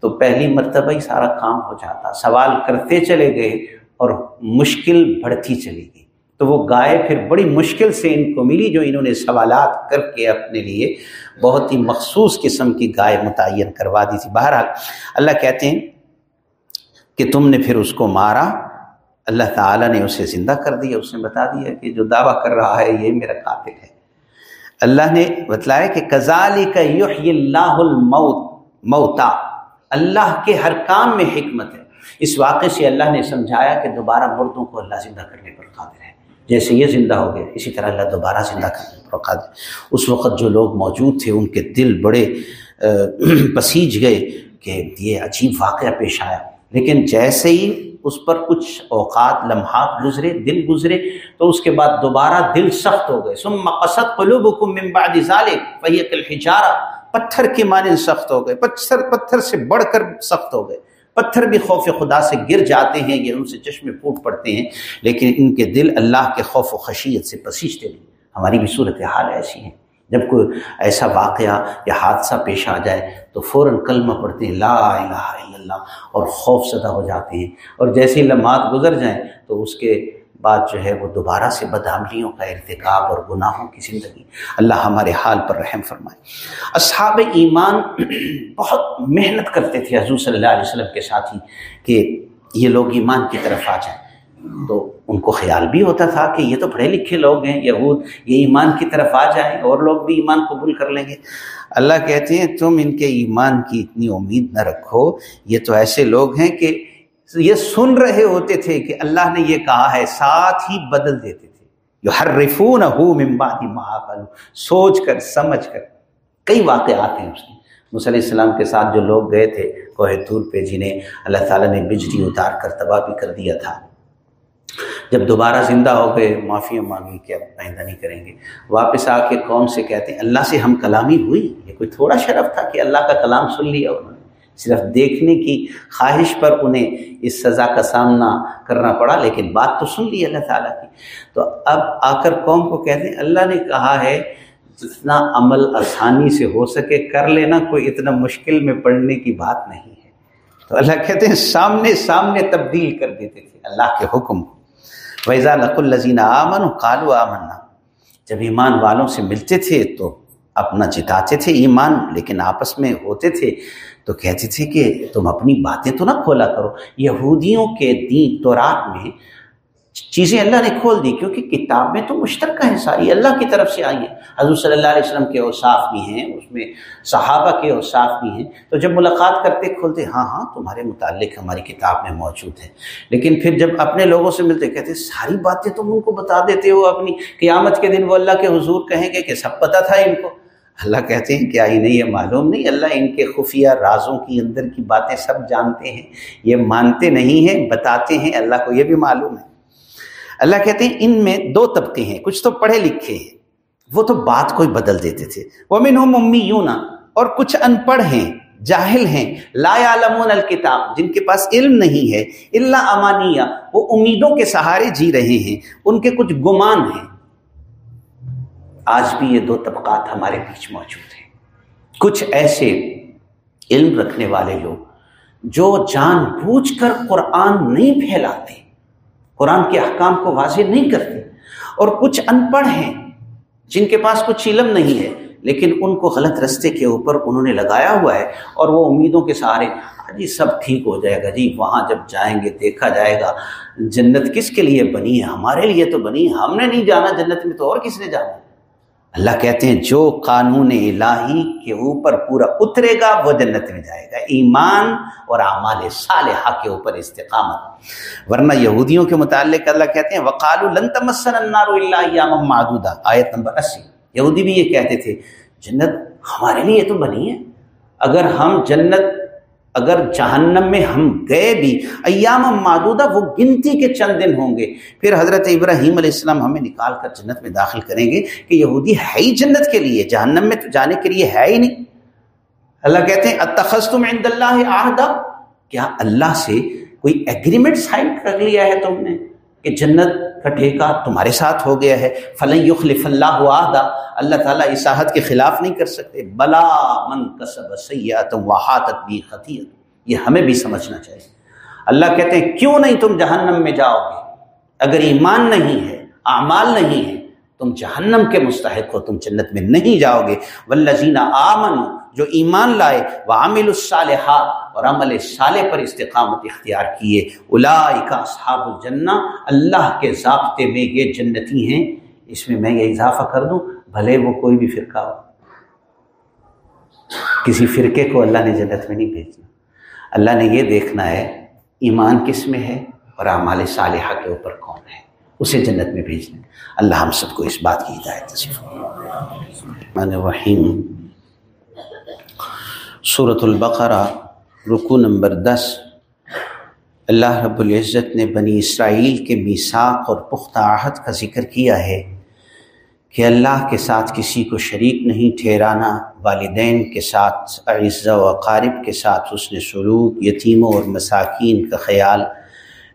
تو پہلی مرتبہ ہی سارا کام ہو جاتا۔ سوال کرتے چلے گئے اور مشکل بڑھتی چلی گئی۔ تو وہ گائے پھر بڑی مشکل سے ان کو ملی جو انہوں نے سوالات کر کے اپنے لیے بہت ہی مخصوص قسم کی گائے متعین کروا دی تھی۔ بہرحال اللہ کہتے ہیں کہ تم نے پھر اس کو مارا۔ اللہ تعالیٰ نے اسے زندہ کر دیا، اس نے بتا دیا کہ جو دعویٰ کر رہا ہے یہ میرا قاتل ہے۔ اللہ نے بتلایا کہ کزالی کا اللہ الموت، موتا۔ اللہ کے ہر کام میں حکمت ہے۔ اس واقعے سے اللہ نے سمجھایا کہ دوبارہ مردوں کو اللہ زندہ کرنے پر قادر ہے۔ جیسے یہ زندہ ہو گئے، اسی طرح اللہ دوبارہ زندہ کرنے پر قادر اس وقت جو لوگ موجود تھے، ان کے دل بڑے [clears throat] پسیج گئے کہ یہ عجیب واقعہ پیش آیا۔ لیکن جیسے ہی اس پر کچھ اوقات، لمحات گزرے، دل گزرے، تو اس کے بعد دوبارہ دل سخت ہو گئے۔ سم مقصد قلوبکم من بعد ذالک فہیق الحجارہ پتھر کے معنی سخت ہو گئے، پتھر پتھر سے بڑھ کر سخت ہو گئے۔ پتھر بھی خوف خدا سے گر جاتے ہیں، یہ ان سے چشمے پھوٹ پڑتے ہیں، لیکن ان کے دل اللہ کے خوف و خشیت سے پسیجتے نہیں۔ ہماری بھی صورت حال ایسی ہے۔ جب کوئی ایسا واقعہ یا حادثہ پیش آ جائے تو فوراً کلمہ پڑھتے ہیں، لا الہ الا اللہ، اور خوف زدہ ہو جاتے ہیں۔ اور جیسے لمحات گزر جائیں تو اس کے بعد جو ہے وہ دوبارہ سے بدعملیوں کا ارتکاب اور گناہوں کی زندگی۔ اللہ ہمارے حال پر رحم فرمائے۔ اصحاب ایمان [clears throat] بہت محنت کرتے تھے حضور صلی اللہ علیہ وسلم کے ساتھ ہی کہ یہ لوگ ایمان کی طرف آ جائیں۔ تو ان کو خیال بھی ہوتا تھا کہ یہ تو پڑھے لکھے لوگ ہیں، یہود، یہ ایمان کی طرف آ جائیں اور لوگ بھی ایمان قبول کر لیں گے۔ اللہ کہتے ہیں، تم ان کے ایمان کی اتنی امید نہ رکھو، یہ تو ایسے لوگ ہیں کہ یہ سن رہے ہوتے تھے کہ اللہ نے یہ کہا ہے، ساتھ ہی بدل دیتے تھے۔ جو ہر رفون ہو ممبادی مہاکل سوچ کر، سمجھ کر۔ کئی واقعات ہیں اس میں۔ علیہ السلام کے ساتھ جو لوگ گئے تھے، کوہ طور پہ جنہیں اللہ تعالیٰ نے بجلی اتار کر تباہ بھی کر دیا تھا۔ جب دوبارہ زندہ ہو گئے، معافیاں مانگی کہ اب آئندہ نہیں کریں گے۔ واپس آ کے قوم سے کہتے ہیں، اللہ سے ہم کلامی ہوئی؟ یہ کوئی تھوڑا شرف تھا کہ اللہ کا کلام سن لیا انہوں نے۔ صرف دیکھنے کی خواہش پر انہیں اس سزا کا سامنا کرنا پڑا، لیکن بات تو سن لی اللہ تعالیٰ کی۔ تو اب آ کر قوم کو کہتے ہیں، اللہ نے کہا ہے، جتنا عمل آسانی سے ہو سکے کر لینا، کوئی اتنا مشکل میں پڑھنے کی بات نہیں ہے۔ تو اللہ کہتے ہیں، سامنے سامنے تبدیل کر دیتے تھے اللہ کے حکم کو۔ ویزا لق الزین آمن کالو آمنا۔ جب ایمان والوں سے ملتے تھے تو اپنا جتاتے تھے ایمان، لیکن آپس میں ہوتے تھے۔ تو کہتے تھے کہ تم اپنی باتیں تو نہ کھولا کرو۔ یہودیوں کے دین تورات میں چیزیں اللہ نے کھول دی، کیونکہ کتاب میں تو مشترکہ ہیں ساری۔ اللہ کی طرف سے آئی ہیں۔ حضور صلی اللہ علیہ وسلم کے اوصاف بھی ہیں، اس میں صحابہ کے اوصاف بھی ہیں۔ تو جب ملاقات کرتے، کھولتے ہاں ہاں تمہارے متعلق ہماری کتاب میں موجود ہے لیکن پھر جب اپنے لوگوں سے ملتے، کہتے، ساری باتیں تم ان کو بتا دیتے ہو اپنی قیامت کے دن، وہ اللہ کے حضور کہیں گے کہ سب پتہ تھا ان کو۔ اللہ کہتے ہیں کیا نہیں یہ معلوم نہیں۔ اللہ ان کے خفیہ رازوں کی اندر کی باتیں سب جانتے ہیں، یہ مانتے نہیں ہیں، بتاتے ہیں، اللہ کو یہ بھی معلوم ہے۔ اللہ کہتے ہیں ان میں دو طبقے ہیں، کچھ تو پڑھے لکھے ہیں۔ وہ تو بات کوئی بدل دیتے تھے۔ وہ من ہوں ممی یوں اور کچھ ان پڑھ ہیں، جاہل ہیں۔ لا علمون الکتاب، جن کے پاس علم نہیں ہے اللہ امانیہ۔ وہ امیدوں کے سہارے جی رہے ہیں۔ ان کے کچھ گمان ہیں۔ آج بھی یہ دو طبقات ہمارے بیچ موجود ہیں۔ کچھ ایسے علم رکھنے والے لوگ جو جان بوجھ کر قرآن نہیں پھیلاتے، قرآن کے احکام کو واضح نہیں کرتے، اور کچھ ان پڑھ ہیں جن کے پاس کچھ علم نہیں ہے، لیکن ان کو غلط رستے کے اوپر انہوں نے لگایا ہوا ہے اور وہ امیدوں کے سہارے ہاں جی سب ٹھیک ہو جائے گا۔ جی وہاں جب جائیں گے، دیکھا جائے گا۔ جنت کس کے لیے بنی ہے؟ ہمارے لیے تو بنی ہے۔ ہم نے نہیں جانا جنت میں تو اور کس نے جانا؟ اللہ کہتے ہیں جو قانون الہی کے اوپر پورا اترے گا وہ جنت میں جائے گا۔ ایمان اور اعمال صالحہ کے اوپر استقامت۔ ورنہ یہودیوں کے متعلق اللہ کہتے ہیں وقال النار اللہ معدودہ آیت نمبر اسی۔ یہودی بھی یہ کہتے تھے، جنت ہمارے لیے تو بنی ہے۔ اگر ہم جنت اگر جہنم میں ہم گئے بھی، ایام مادودہ وہ گنتی کے چند دن ہوں گے۔ پھر حضرت ابراہیم علیہ السلام ہمیں نکال کر جنت میں داخل کریں گے کہ یہودی ہے ہی جنت کے لیے، جہنم میں تو جانے کے لیے ہے ہی نہیں۔ اللہ کہتے ہیں تم عند اللہ آہدہ کیا اللہ سے کوئی ایگریمنٹ سائن کر لیا ہے تم نے؟ کہ جنت کا ٹھیکہ تمہارے ساتھ ہو گیا ہے۔ فلن یخلف اللہ عہدہ اللہ تعالیٰ اس کے خلاف نہیں کر سکتے۔ بلا من کسب سیات وحاتت بھی خطیت یہ ہمیں بھی سمجھنا چاہیے۔ اللہ کہتے ہیں، کیوں نہیں تم جہنم میں جاؤ گے؟ اگر ایمان نہیں ہے، اعمال نہیں ہے، تم جہنم کے مستحق ہو، تم جنت میں نہیں جاؤ گے۔ والذین آمنوا، جو ایمان لائے وہ عامل الصالحات۔ اور عمل صالح پر استقامت اختیار کیے۔ اولائک اصحاب الجنہ، اللہ کے ضابطے میں یہ جنتی ہیں۔ اس میں میں یہ اضافہ کر دوں، بھلے وہ کوئی بھی فرقہ ہو۔ کسی فرقے کو اللہ نے جنت میں نہیں بھیجنا۔ اللہ نے یہ دیکھنا ہے، ایمان کس میں ہے اور اعمال صالحہ کے اوپر کون ہے؟ اسے جنت میں بھیجنا ہے۔ اللہ ہم سب کو اس بات کی ہدایت نصیب الرحیم۔ صورت البقرہ۔ رکو نمبر دس۔ اللہ رب العزت نے بنی اسرائیل کے میساق اور پختہ عہد کا ذکر کیا ہے کہ اللہ کے ساتھ کسی کو شریک نہیں ٹھہرانا، والدین کے ساتھ، اعزہ و اقارب کے ساتھ اس نے سلوک، یتیموں اور مساکین کا خیال،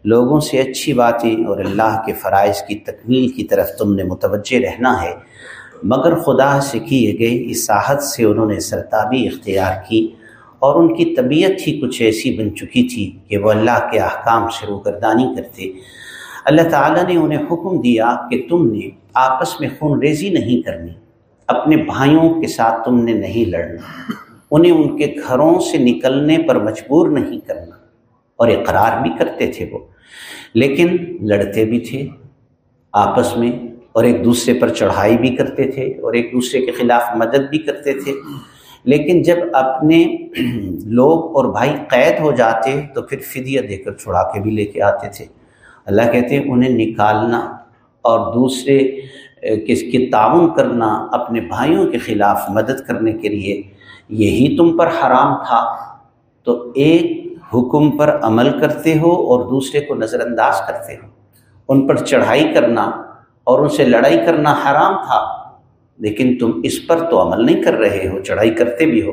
لوگوں سے اچھی باتیں اور اللہ کے فرائض کی تکمیل کی طرف تم نے متوجہ رہنا ہے۔ مگر خدا سے کیے گئے اس آحت سے انہوں نے سرتابی اختیار کی۔ اور ان کی طبیعت ہی کچھ ایسی بن چکی تھی کہ وہ اللہ کے احکام سے روگردانی کرتے۔ اللہ تعالیٰ نے انہیں حکم دیا کہ تم نے آپس میں خون ریزی نہیں کرنی، اپنے بھائیوں کے ساتھ تم نے نہیں لڑنا۔ انہیں ان کے گھروں سے نکلنے پر مجبور نہیں کرنا۔ اور اقرار بھی کرتے تھے وہ، لیکن لڑتے بھی تھے، آپس میں، اور ایک دوسرے پر چڑھائی بھی کرتے تھے، اور ایک دوسرے کے خلاف مدد بھی کرتے تھے۔ لیکن جب اپنے [clears throat] لوگ اور بھائی قید ہو جاتے تو پھر فدیہ دے کر چھڑا کے بھی لے کے آتے تھے۔ اللہ کہتے ہیں انہیں نکالنا اور دوسرے کس کی تعاون کرنا، اپنے بھائیوں کے خلاف مدد کرنے کے لیے، یہی تم پر حرام تھا۔ تو ایک حکم پر عمل کرتے ہو اور دوسرے کو نظر انداز کرتے ہو۔ ان پر چڑھائی کرنا اور ان سے لڑائی کرنا حرام تھا۔ لیکن تم اس پر تو عمل نہیں کر رہے ہو، چڑھائی کرتے بھی ہو۔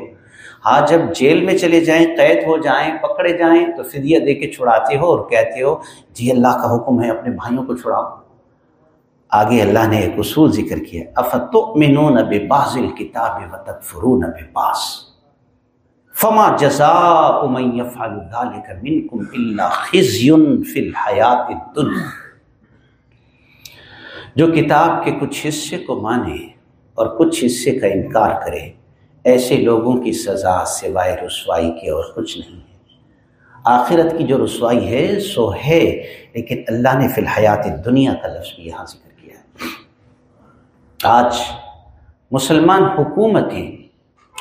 ہاں جب جیل میں چلے جائیں، قید ہو جائیں، پکڑے جائیں، تو فدیہ دے کے چھڑاتے ہو اور کہتے ہو جی اللہ کا حکم ہے، اپنے بھائیوں کو چھڑاؤ۔ آگے اللہ نے ایک اصول ذکر کیا افت مینون بے بازل کتاب و تکفرون بے باس فما جزا الا خزی فی الحیات الدنیا جو کتاب کے کچھ حصے کو مانے اور کچھ حصے کا انکار کرے۔ ایسے لوگوں کی سزا سوائے رسوائی کے اور کچھ نہیں ہے۔ آخرت کی جو رسوائی ہے، سو ہے، لیکن اللہ نے فی الحیات دنیا کا لفظ بھی یہاں ذکر آج مسلمان حکومتیں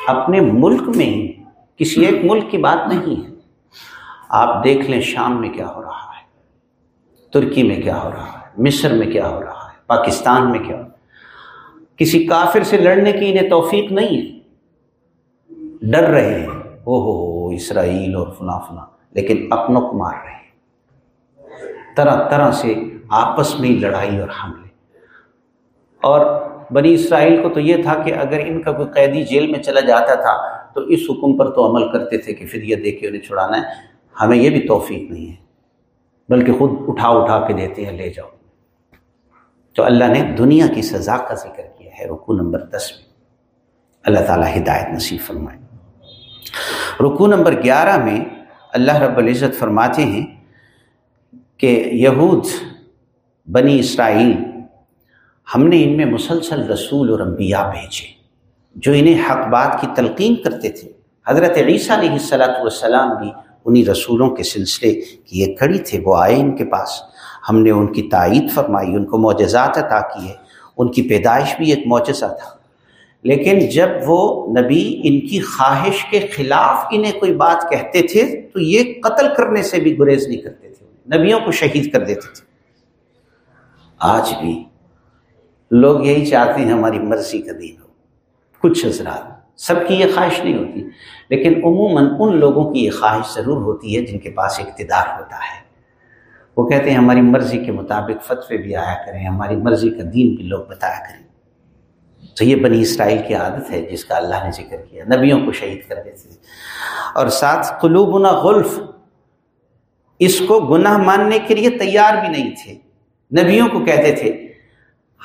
اپنے ملک میں کسی ایک ملک کی بات نہیں ہے۔ آپ دیکھ لیں شام میں کیا ہو رہا ہے، ترکی میں کیا ہو رہا ہے، مصر میں کیا ہو رہا ہے، پاکستان میں کیا ہو رہا ہے۔ کسی کافر سے لڑنے کی انہیں توفیق نہیں ہے۔ ڈر رہے ہیں۔ او ہو ہو اسرائیل اور فلاں فلاں۔ لیکن اپنوں کو مار رہے ہیں۔ طرح طرح سے آپس میں لڑائی اور حملے۔ اور بنی اسرائیل کو تو یہ تھا کہ اگر ان کا کوئی قیدی جیل میں چلا جاتا تھا، تو اس حکم پر تو عمل کرتے تھے کہ پھر یہ دے کے انہیں چھڑانا ہے۔ ہمیں یہ بھی توفیق نہیں ہے۔ بلکہ خود اٹھا اٹھا کے دیتے ہیں، لے جاؤ۔ تو اللہ نے دنیا کی سزا کا ذکر کیا۔ ہے رکو نمبر دس میں۔ اللہ تعالیٰ ہدایت نصیب فرمائے۔ رکو نمبر گیارہ میں اللہ رب العزت فرماتے ہیں کہ یہود بنی اسرائیل، ہم نے ان میں مسلسل رسول اور انبیاء بھیجے، جو انہیں حق بات کی تلقین کرتے تھے۔ حضرت عیسیٰ علیہ السلاۃ والسلام بھی انہی رسولوں کے سلسلے کی یہ کڑی تھے، وہ آئے ان کے پاس۔ ہم نے ان کی تائید فرمائی، ان کو معجزات عطا کیے۔ ان کی پیدائش بھی ایک معجزہ تھا۔ لیکن جب وہ نبی ان کی خواہش کے خلاف انہیں کوئی بات کہتے تھے، تو یہ قتل کرنے سے بھی گریز نہیں کرتے تھے۔ نبیوں کو شہید کر دیتے تھے۔ آج بھی لوگ یہی چاہتے ہیں ہماری مرضی کا دین ہو۔ کچھ حضرات، سب کی یہ خواہش نہیں ہوتی۔ لیکن عموماً ان لوگوں کی یہ خواہش ضرور ہوتی ہے جن کے پاس اقتدار ہوتا ہے۔ وہ کہتے ہیں ہماری مرضی کے مطابق فتوے بھی آیا کریں، ہماری مرضی کا دین بھی لوگ بتایا کریں۔ تو یہ بنی اسرائیل کی عادت ہے جس کا اللہ نے ذکر کیا، نبیوں کو شہید کر دیتے تھے۔ اور ساتھ قلوبنا غلف، اس کو گناہ ماننے کے لیے تیار بھی نہیں تھے۔ نبیوں کو کہتے تھے،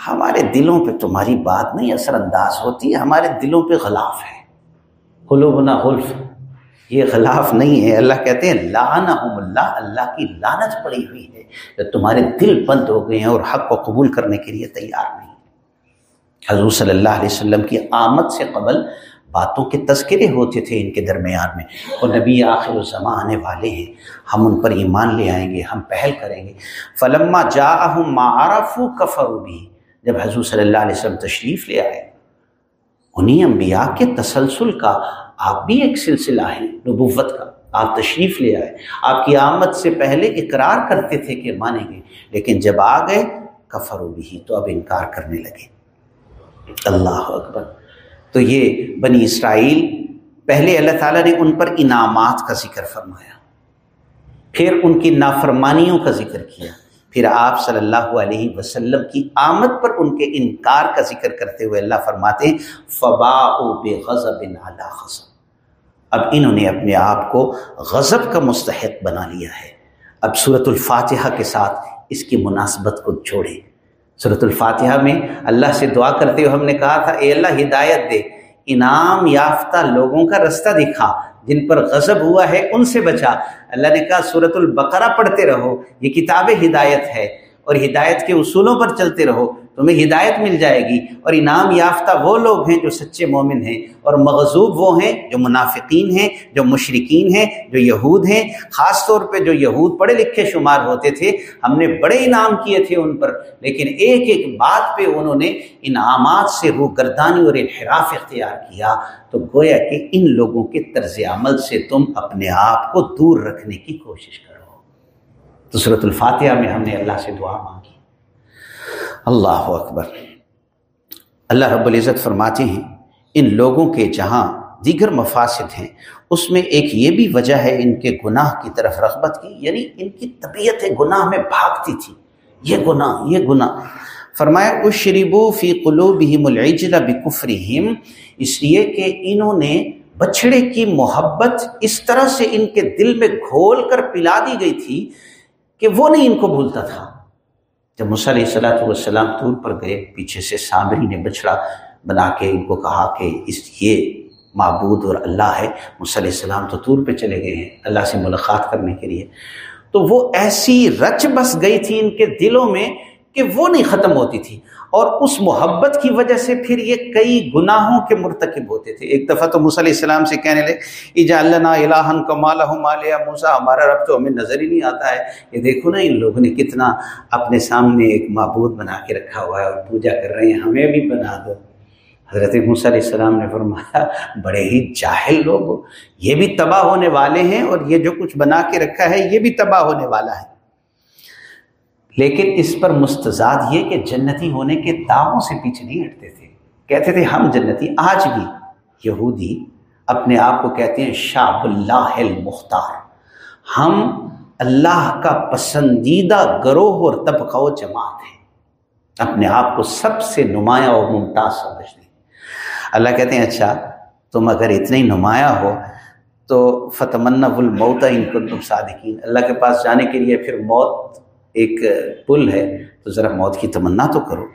ہمارے دلوں پہ تمہاری بات نہیں اثر انداز ہوتی ہے، ہمارے دلوں پہ غلاف ہے۔ قلوبنا غلف یہ غلاف نہیں ہے۔ اللہ کہتے ہیں لانا اللہ اللہ کی لانت پڑی ہوئی ہے۔ کہ تمہارے دل بند ہو گئے ہیں اور حق کو قبول کرنے کے لیے تیار نہیں۔ حضور صلی اللہ علیہ وسلم کی آمد سے قبل باتوں کے تذکرے ہوتے تھے ان کے درمیان میں۔ وہ نبی آخر و آنے والے ہیں۔ ہم ان پر ایمان لے آئیں گے، ہم پہل کریں گے۔ فلما جا معرف کفر بھی جب حضور صلی اللہ علیہ وسلم تشریف لے آئے انہیں انبیاء کے تسلسل کا آپ بھی ایک سلسلہ ہے نبوت کا، آپ تشریف لے آئے۔ آپ کی آمد سے پہلے اقرار کرتے تھے کہ مانیں گے، لیکن جب آ گئے کفر و بھی تو اب انکار کرنے لگے۔ اللہ اکبر۔ تو یہ بنی اسرائیل، پہلے اللہ تعالیٰ نے ان پر انعامات کا ذکر فرمایا، پھر ان کی نافرمانیوں کا ذکر کیا۔ پھر آپ صلی اللہ علیہ وسلم کی آمد پر ان کے انکار کا ذکر کرتے ہوئے اللہ فرماتے ہیں فبا او بے غضب غضب اب انہوں نے اپنے آپ کو غضب کا مستحق بنا لیا ہے۔ اب صورت الفاتحہ کے ساتھ اس کی مناسبت کو چھوڑے صورت الفاتحہ میں اللہ سے دعا کرتے ہوئے ہم نے کہا تھا، اے اللہ ہدایت دے۔ انعام یافتہ لوگوں کا رستہ دکھا، جن پر غضب ہوا ہے ان سے بچا۔ اللہ نے کہا صورت البقرہ پڑھتے رہو، یہ کتاب ہدایت ہے اور ہدایت کے اصولوں پر چلتے رہو۔ تمہیں ہدایت مل جائے گی اور انعام یافتہ وہ لوگ ہیں جو سچے مومن ہیں اور مغزوب وہ ہیں جو منافقین ہیں، جو مشرقین ہیں، جو یہود ہیں۔ خاص طور پہ جو یہود پڑھے لکھے شمار ہوتے تھے، ہم نے بڑے انعام کیے تھے ان پر، لیکن ایک ایک بات پہ انہوں نے انعامات سے روح گردانی اور انحراف اختیار کیا۔ تو گویا کہ ان لوگوں کے طرز عمل سے تم اپنے آپ کو دور رکھنے کی کوشش کرو۔ تو صورت الفاتحہ میں ہم نے اللہ سے دعا مانگی۔ اللہ اکبر۔ اللہ رب العزت فرماتے ہیں، ان لوگوں کے جہاں دیگر مفاسد ہیں، اس میں ایک یہ بھی وجہ ہے ان کے گناہ کی طرف رغبت کی یعنی ان کی طبیعت گناہ میں بھاگتی تھی۔ یہ گناہ یہ گناہ۔ فرمایا اس شریبو فی قلوبہم العجل بکفرہم اس لیے کہ انہوں نے بچڑے کی محبت اس طرح سے ان کے دل میں گھول کر پلا دی گئی تھی کہ وہ نہیں ان کو بھولتا تھا۔ جب علیہ السلاۃ والسلام طور پر گئے، پیچھے سے سامری نے بچھڑا، بنا کے ان کو کہا کہ اس یہ معبود اور اللہ ہے۔ علیہ السلام تو طور پہ چلے گئے ہیں، اللہ سے ملاقات کرنے کے لیے۔ تو وہ ایسی رچ بس گئی تھی ان کے دلوں میں کہ وہ نہیں ختم ہوتی تھی۔ اور اس محبت کی وجہ سے پھر یہ کئی گناہوں کے مرتکب ہوتے تھے۔ ایک دفعہ تو علیہ السلام سے کہنے لگے، اجا اللہ الہن کمال مالیا موسا ہمارا رب تو ہمیں نظر ہی نہیں آتا ہے۔ یہ دیکھو نا، ان لوگوں نے کتنا اپنے سامنے ایک معبود بنا کے رکھا ہوا ہے اور پوجا کر رہے ہیں، ہمیں بھی بنا دو۔ حضرت موسیٰ علیہ السلام نے فرمایا، بڑے ہی جاہل لوگ یہ بھی تباہ ہونے والے ہیں اور یہ جو کچھ بنا کے رکھا ہے، یہ بھی تباہ ہونے والا ہے۔ لیکن اس پر مستضاد یہ کہ جنتی ہونے کے دعووں سے پیچھے نہیں ہٹتے تھے۔ کہتے تھے ہم جنتی، آج بھی یہودی اپنے آپ کو کہتے ہیں شاہ اللہ المختار۔ ہم اللہ کا پسندیدہ گروہ اور طبقہ و جماعت ہے اپنے آپ کو سب سے نمایاں اور ممتاز سمجھتے ہیں اللہ کہتے ہیں اچھا تم اگر اتنے ہی نمایاں ہو تو فتمنا الموت ان کو تم صادقین۔ اللہ کے پاس جانے کے لیے پھر موت ایک پل ہے، تو ذرا موت کی تمنا تو کرو۔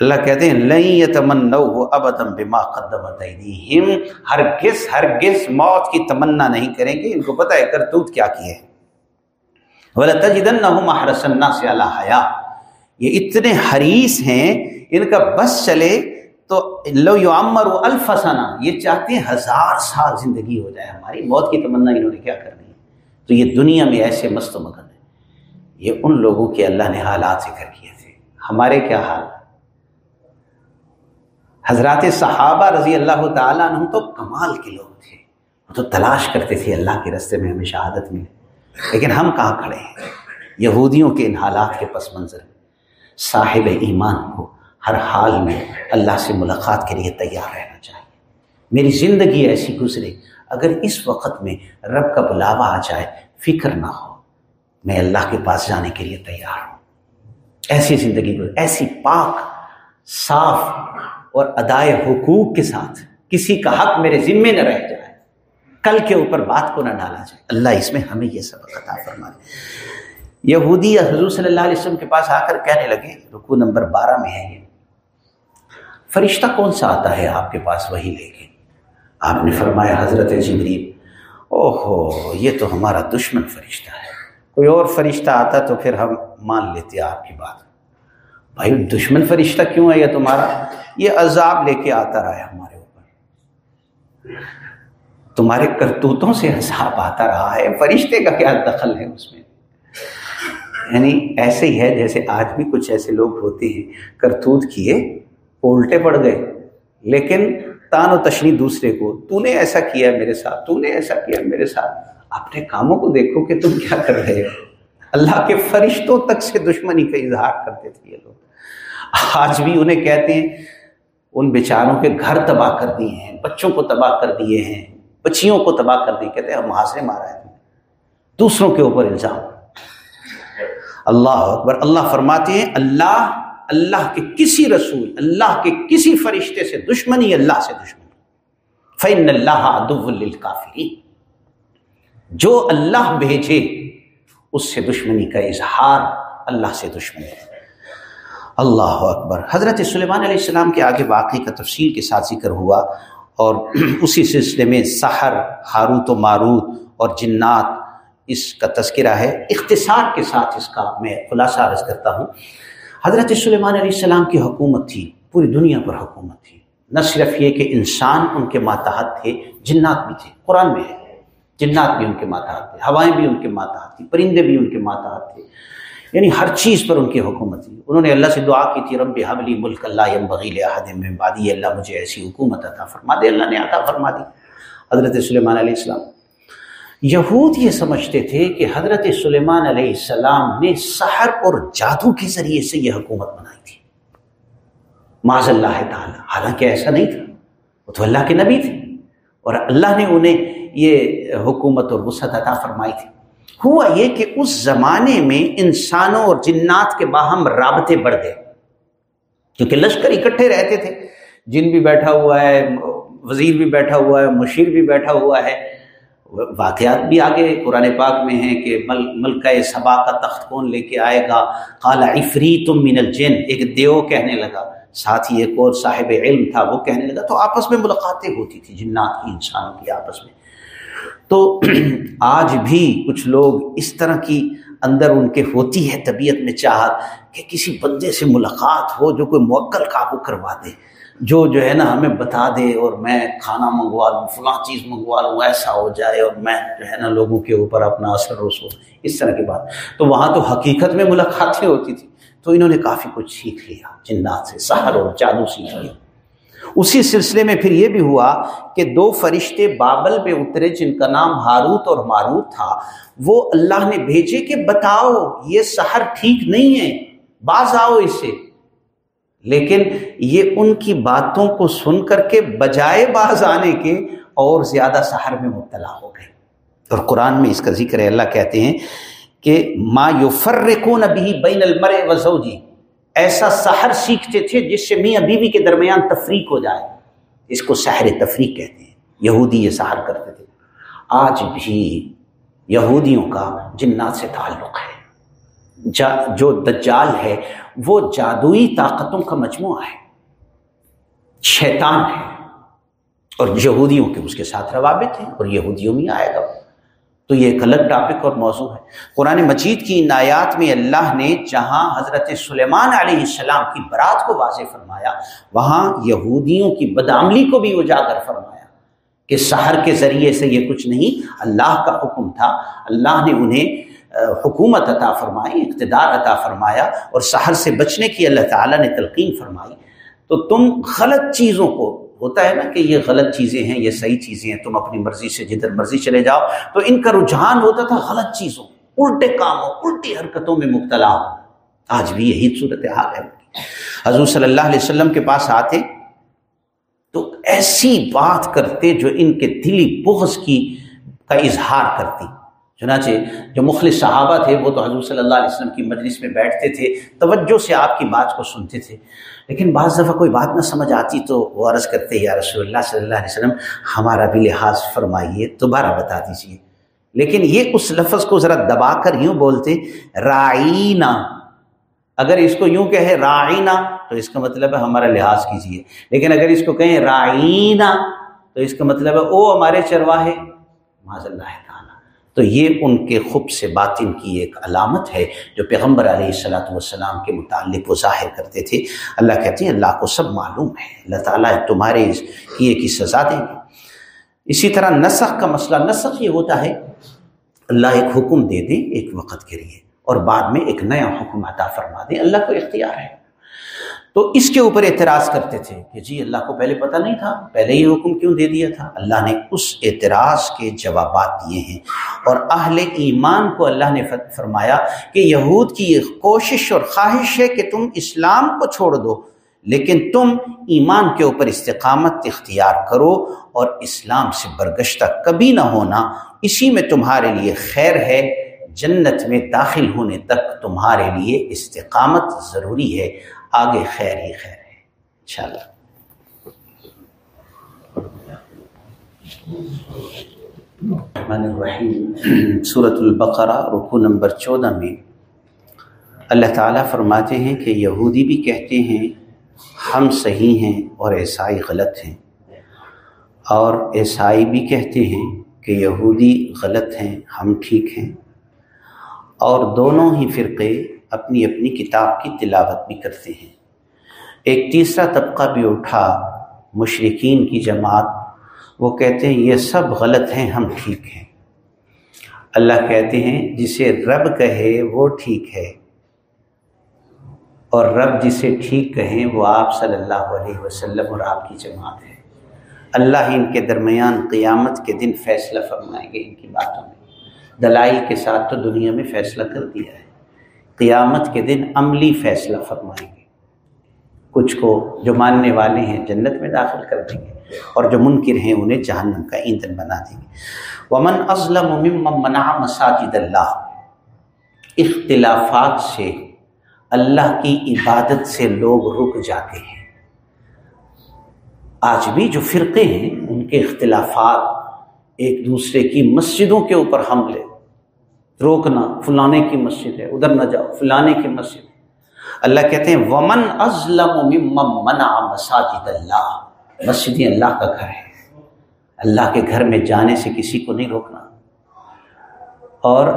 اللہ کہتے ہیں لئی تمنا اب بما قدمت ایدیہم ہرگز ہرگز موت کی تمنا نہیں کریں گے۔ ان کو پتہ ہے، کرتوت کیا کیے ہیں وَلَتَجِدَنَّهُمْ أَحْرَسَ النَّاسِ عَلَى حَيَا یہ اتنے حریص ہیں، ان کا بس چلے تو لو یعمر الف سنہ یہ چاہتے ہیں ہزار سال زندگی ہو جائے ہماری۔ موت کی تمنا انہوں نے کیا کرنی ہے؟ تو یہ دنیا میں ایسے مست و مگن یہ ان لوگوں کے اللہ نے حالات ذکر کیے تھے۔ ہمارے کیا حال؟ حضرات صحابہ رضی اللہ تعالیٰ عنہ تو کمال کے لوگ تھے۔ وہ تو تلاش کرتے تھے اللہ کے رستے میں ہمیں شہادت ملے۔ لیکن ہم کہاں کھڑے ہیں؟ یہودیوں کے ان حالات کے پس منظر میں صاحب ایمان کو ہر حال میں اللہ سے ملاقات کے لیے تیار رہنا چاہیے۔ میری زندگی ایسی گزرے، اگر اس وقت میں رب کا بلاوا آ جائے، فکر نہ ہو۔ میں اللہ کے پاس جانے کے لیے تیار ہوں۔ ایسی زندگی کو ایسی پاک، صاف اور ادائے حقوق کے ساتھ کسی کا حق میرے ذمے نہ رہ جائے، کل کے اوپر بات کو نہ ڈالا جائے۔ اللہ اس میں ہمیں یہ سبق عطا فرمائے۔ یہودی حضور صلی اللہ علیہ وسلم کے پاس آ کر کہنے لگے رکو نمبر بارہ میں ہے یہ۔ فرشتہ کون سا آتا ہے آپ کے پاس وہی لے کے؟ آپ نے فرمایا، حضرت جبریل۔ او ہو یہ تو ہمارا دشمن فرشتہ ہے۔ کوئی اور فرشتہ آتا تو پھر ہم مان لیتے آپ کی بات۔ بھائی، دشمن فرشتہ کیوں ہے یہ تمہارا؟ یہ عذاب لے کے آتا رہا ہے ہمارے اوپر۔ تمہارے کرتوتوں سے عذاب آتا رہا ہے، فرشتے کا کیا دخل ہے اس میں۔ یعنی ایسے ہی ہے جیسے آج بھی کچھ ایسے لوگ ہوتے ہیں، کرتوت کیے، الٹے پڑ گئے، لیکن تان و تشنی دوسرے کو، تو نے ایسا کیا میرے ساتھ، تو نے ایسا کیا میرے ساتھ؟ اپنے کاموں کو دیکھو کہ تم کیا کر رہے ہو۔ اللہ کے فرشتوں تک سے دشمنی کا اظہار کرتے تھے یہ لوگ۔ آج بھی انہیں کہتے ہیں، ان بیچاروں کے گھر تباہ کر دیے ہیں، بچوں کو تباہ کر دیے ہیں، بچیوں کو تباہ کر دیے۔ کہتے ہیں، ہم حاصل مارا ہے۔ دوسروں کے اوپر الزام۔ اللہ اکبر۔ اللہ فرماتے ہیں، اللہ اللہ کے کسی رسول، اللہ کے کسی فرشتے سے دشمنی، اللہ سے دشمنی۔ فن اللہ ادب الکافری جو اللہ بھیجے، اس سے دشمنی کا اظہار اللہ سے دشمنی اللہ اکبر۔ حضرت سلیمان علیہ السلام کے آگے واقعی کا تفصیل کے ساتھ ذکر ہوا اور [clears throat] اسی سلسلے میں سحر، ہاروت و ماروت اور جنات اس کا تذکرہ ہے۔ اختصار کے ساتھ اس کا میں خلاصہ عرض کرتا ہوں۔ حضرت سلیمان علیہ السلام کی حکومت تھی، پوری دنیا پر حکومت تھی۔ نہ صرف یہ کہ انسان ان کے ماتحت تھے، جنات بھی تھے۔ قرآن میں ہے۔ جنات بھی ان کے ماتحت تھے، ہوائیں بھی ان کے ماتحت تھیں، پرندے بھی ان کے ماتحت تھے۔ یعنی ہر چیز پر ان کی حکومت تھی۔ انہوں نے اللہ سے دعا کی تھی، رب حبلی ملک اللہ بغیل میں بادی اللہ مجھے ایسی حکومت عطا فرما دے، اللہ نے عطا فرما دی۔ حضرت سلیمان علیہ السلام۔ یہود یہ سمجھتے تھے کہ حضرت سلیمان علیہ السلام نے سحر اور جادو کے ذریعے سے یہ حکومت بنائی تھی۔ معذ اللہ تعالیٰ۔ حالانکہ ایسا نہیں تھا، وہ تو اللہ کے نبی تھے۔ اور اللہ نے انہیں یہ حکومت اور وسعت عطا فرمائی تھی۔ ہوا یہ کہ اس زمانے میں انسانوں اور جنات کے باہم رابطے بڑھ گئے۔ کیونکہ لشکر اکٹھے رہتے تھے۔ جن بھی بیٹھا ہوا ہے، وزیر بھی بیٹھا ہوا ہے، مشیر بھی بیٹھا ہوا ہے۔ واقعات بھی آگے قرآن پاک میں ہیں کہ مل، ملکہ صبا کا تخت کون لے کے آئے گا؟ کالا عفری تم من الجن۔ ایک دیو کہنے لگا۔ ساتھ ہی ایک اور صاحب علم تھا، وہ کہنے لگا۔ تو آپس میں ملاقاتیں ہوتی تھی جنات کی، انسانوں کی آپس میں۔ تو [clears throat] آج بھی کچھ لوگ اس طرح کی اندر ان کے ہوتی ہے طبیعت میں چاہت کہ کسی بندے سے ملاقات ہو جو کوئی موکل قابو کروا دے، جو جو ہے نا ہمیں بتا دے اور میں کھانا منگوا لوں، فلاں چیز منگوا لوں، ایسا ہو جائے اور میں جو ہے نا لوگوں کے اوپر اپنا اثر رسو اس طرح کی بات۔ تو وہاں تو حقیقت میں ملاقاتیں ہوتی تھی تو انہوں نے کافی کچھ سیکھ لیا، جنات سے سہر اور جادو سیکھ لیا۔ اسی سلسلے میں پھر یہ بھی ہوا کہ دو فرشتے بابل پہ اترے جن کا نام ہاروت اور ماروت تھا۔ وہ اللہ نے بھیجے کہ بتاؤ، یہ سحر ٹھیک نہیں ہے، باز آؤ اس سے لیکن یہ ان کی باتوں کو سن کر کے بجائے باز آنے کے اور زیادہ سحر میں مبتلا ہو گئے۔ اور قرآن میں اس کا ذکر ہے، اللہ کہتے ہیں کہ ما یو فرقون ابھی بین المر و جی ایسا سحر سیکھتے تھے جس سے میاں بیوی کے درمیان تفریق ہو جائے۔ اس کو سحر تفریق کہتے ہیں۔ یہودی یہ سحر کرتے تھے۔ آج بھی یہودیوں کا جنات سے تعلق ہے۔ جا جو دجال ہے، وہ جادوئی طاقتوں کا مجموعہ ہے۔ شیطان ہے۔ اور یہودیوں کے اس کے ساتھ روابط ہیں اور یہودیوں میں آئے گا۔ تو یہ ایک الگ ٹاپک اور موضوع ہے۔ قرآن مجید کی نایات میں اللہ نے جہاں حضرت سلیمان علیہ السلام کی برات کو واضح فرمایا، وہاں یہودیوں کی بدعملی کو بھی اجاگر فرمایا کہ سحر کے ذریعے سے یہ کچھ نہیں، اللہ کا حکم تھا۔ اللہ نے انہیں حکومت عطا فرمائی، اقتدار عطا فرمایا اور سحر سے بچنے کی اللہ تعالیٰ نے تلقین فرمائی۔ تو تم غلط چیزوں کو ہوتا ہے نا کہ یہ غلط چیزیں ہیں، یہ صحیح چیزیں ہیں، تم اپنی مرضی سے، جدھر مرضی چلے جاؤ۔ تو ان کا رجحان ہوتا تھا غلط چیزوں، الٹے کاموں، الٹی حرکتوں میں مبتلا ہو۔ آج بھی یہی صورت حال ہے۔ حضور صلی اللہ علیہ وسلم کے پاس آتے تو ایسی بات کرتے جو ان کے دلی بغض کی کا اظہار کرتی۔ چنانچہ جو مخلص صحابہ تھے وہ تو حضور صلی اللہ علیہ وسلم کی مجلس میں بیٹھتے تھے، توجہ سے آپ کی بات کو سنتے تھے۔ لیکن بعض دفعہ کوئی بات نہ سمجھ آتی تو وہ عرض کرتے، یا رسول اللہ صلی اللہ علیہ وسلم، ہمارا بھی لحاظ فرمائیے، دوبارہ بتا دیجیے لیکن یہ اس لفظ کو ذرا دبا کر یوں بولتے رائنا اگر اس کو یوں کہے رائنا تو اس کا مطلب ہے ہمارا لحاظ کیجیے لیکن اگر اس کو کہیں رائنا تو اس کا مطلب ہے، او ہمارے چرواہے معذ اللہ تو یہ ان کے خوب سے باطن کی ایک علامت ہے جو پیغمبر علیہ السلاۃ والسلام کے متعلق وہ ظاہر کرتے تھے۔ اللہ کہتے ہیں، اللہ کو سب معلوم ہے۔ اللہ تعالیٰ تمہارے کیے کی سزا دیں گے۔ اسی طرح نسخ کا مسئلہ، نسخ یہ ہوتا ہے، اللہ ایک حکم دے دے ایک وقت کے لیے اور بعد میں ایک نیا حکم عطا فرما دے اللہ کو اختیار ہے۔ تو اس کے اوپر اعتراض کرتے تھے کہ جی اللہ کو پہلے پتہ نہیں تھا، پہلے ہی حکم کیوں دے دیا تھا؟ اللہ نے اس اعتراض کے جوابات دیے ہیں۔ اور اہل ایمان کو اللہ نے فرمایا کہ یہود کی یہ کوشش اور خواہش ہے کہ تم اسلام کو چھوڑ دو، لیکن تم ایمان کے اوپر استقامت اختیار کرو اور اسلام سے برگشتہ کبھی نہ ہونا۔ اسی میں تمہارے لیے خیر ہے، جنت میں داخل ہونے تک تمہارے لیے استقامت ضروری ہے۔ آگے خیر ہی خیر ہے، انشاءاللہ۔ الرحمن الرحیم۔ صورت البقرہ رکو نمبر چودہ میں۔ اللہ تعالیٰ فرماتے ہیں کہ یہودی بھی کہتے ہیں، ہم صحیح ہیں اور عیسائی غلط ہیں۔ اور عیسائی بھی کہتے ہیں کہ یہودی غلط ہیں، ہم ٹھیک ہیں۔ اور دونوں ہی فرقے اپنی اپنی کتاب کی تلاوت بھی کرتے ہیں۔ ایک تیسرا طبقہ بھی اٹھا مشرقین کی جماعت۔ وہ کہتے ہیں، یہ سب غلط ہیں، ہم ٹھیک ہیں۔ اللہ کہتے ہیں، جسے رب کہے وہ ٹھیک ہے۔ اور رب جسے ٹھیک کہیں وہ آپ صلی اللہ علیہ وسلم اور آپ کی جماعت ہے۔ اللہ ان کے درمیان قیامت کے دن فیصلہ فرمائیں گے ان کی باتوں میں۔ دلائی کے ساتھ تو دنیا میں فیصلہ کر دیا ہے۔ قیامت کے دن عملی فیصلہ فرمائیں گے۔ کچھ کو جو ماننے والے ہیں جنت میں داخل کر دیں گے اور جو منکر ہیں انہیں جہنم کا ایندھن بنا دیں گے۔ ومن ازلم ممن منع مساجد اللہ، اختلافات سے اللہ کی عبادت سے لوگ رک جاتے ہیں۔ آج بھی جو فرقے ہیں، ان کے اختلافات ایک دوسرے کی مسجدوں کے اوپر حملے روکنا، فلانے کی مسجد ہے، ادھر نہ جاؤ، فلانے کی مسجد اللہ کہتے ہیں، ومن ازلم منع مساجد اللہ مسجد اللہ کا گھر ہے۔ اللہ کے گھر میں جانے سے کسی کو نہیں روکنا۔ اور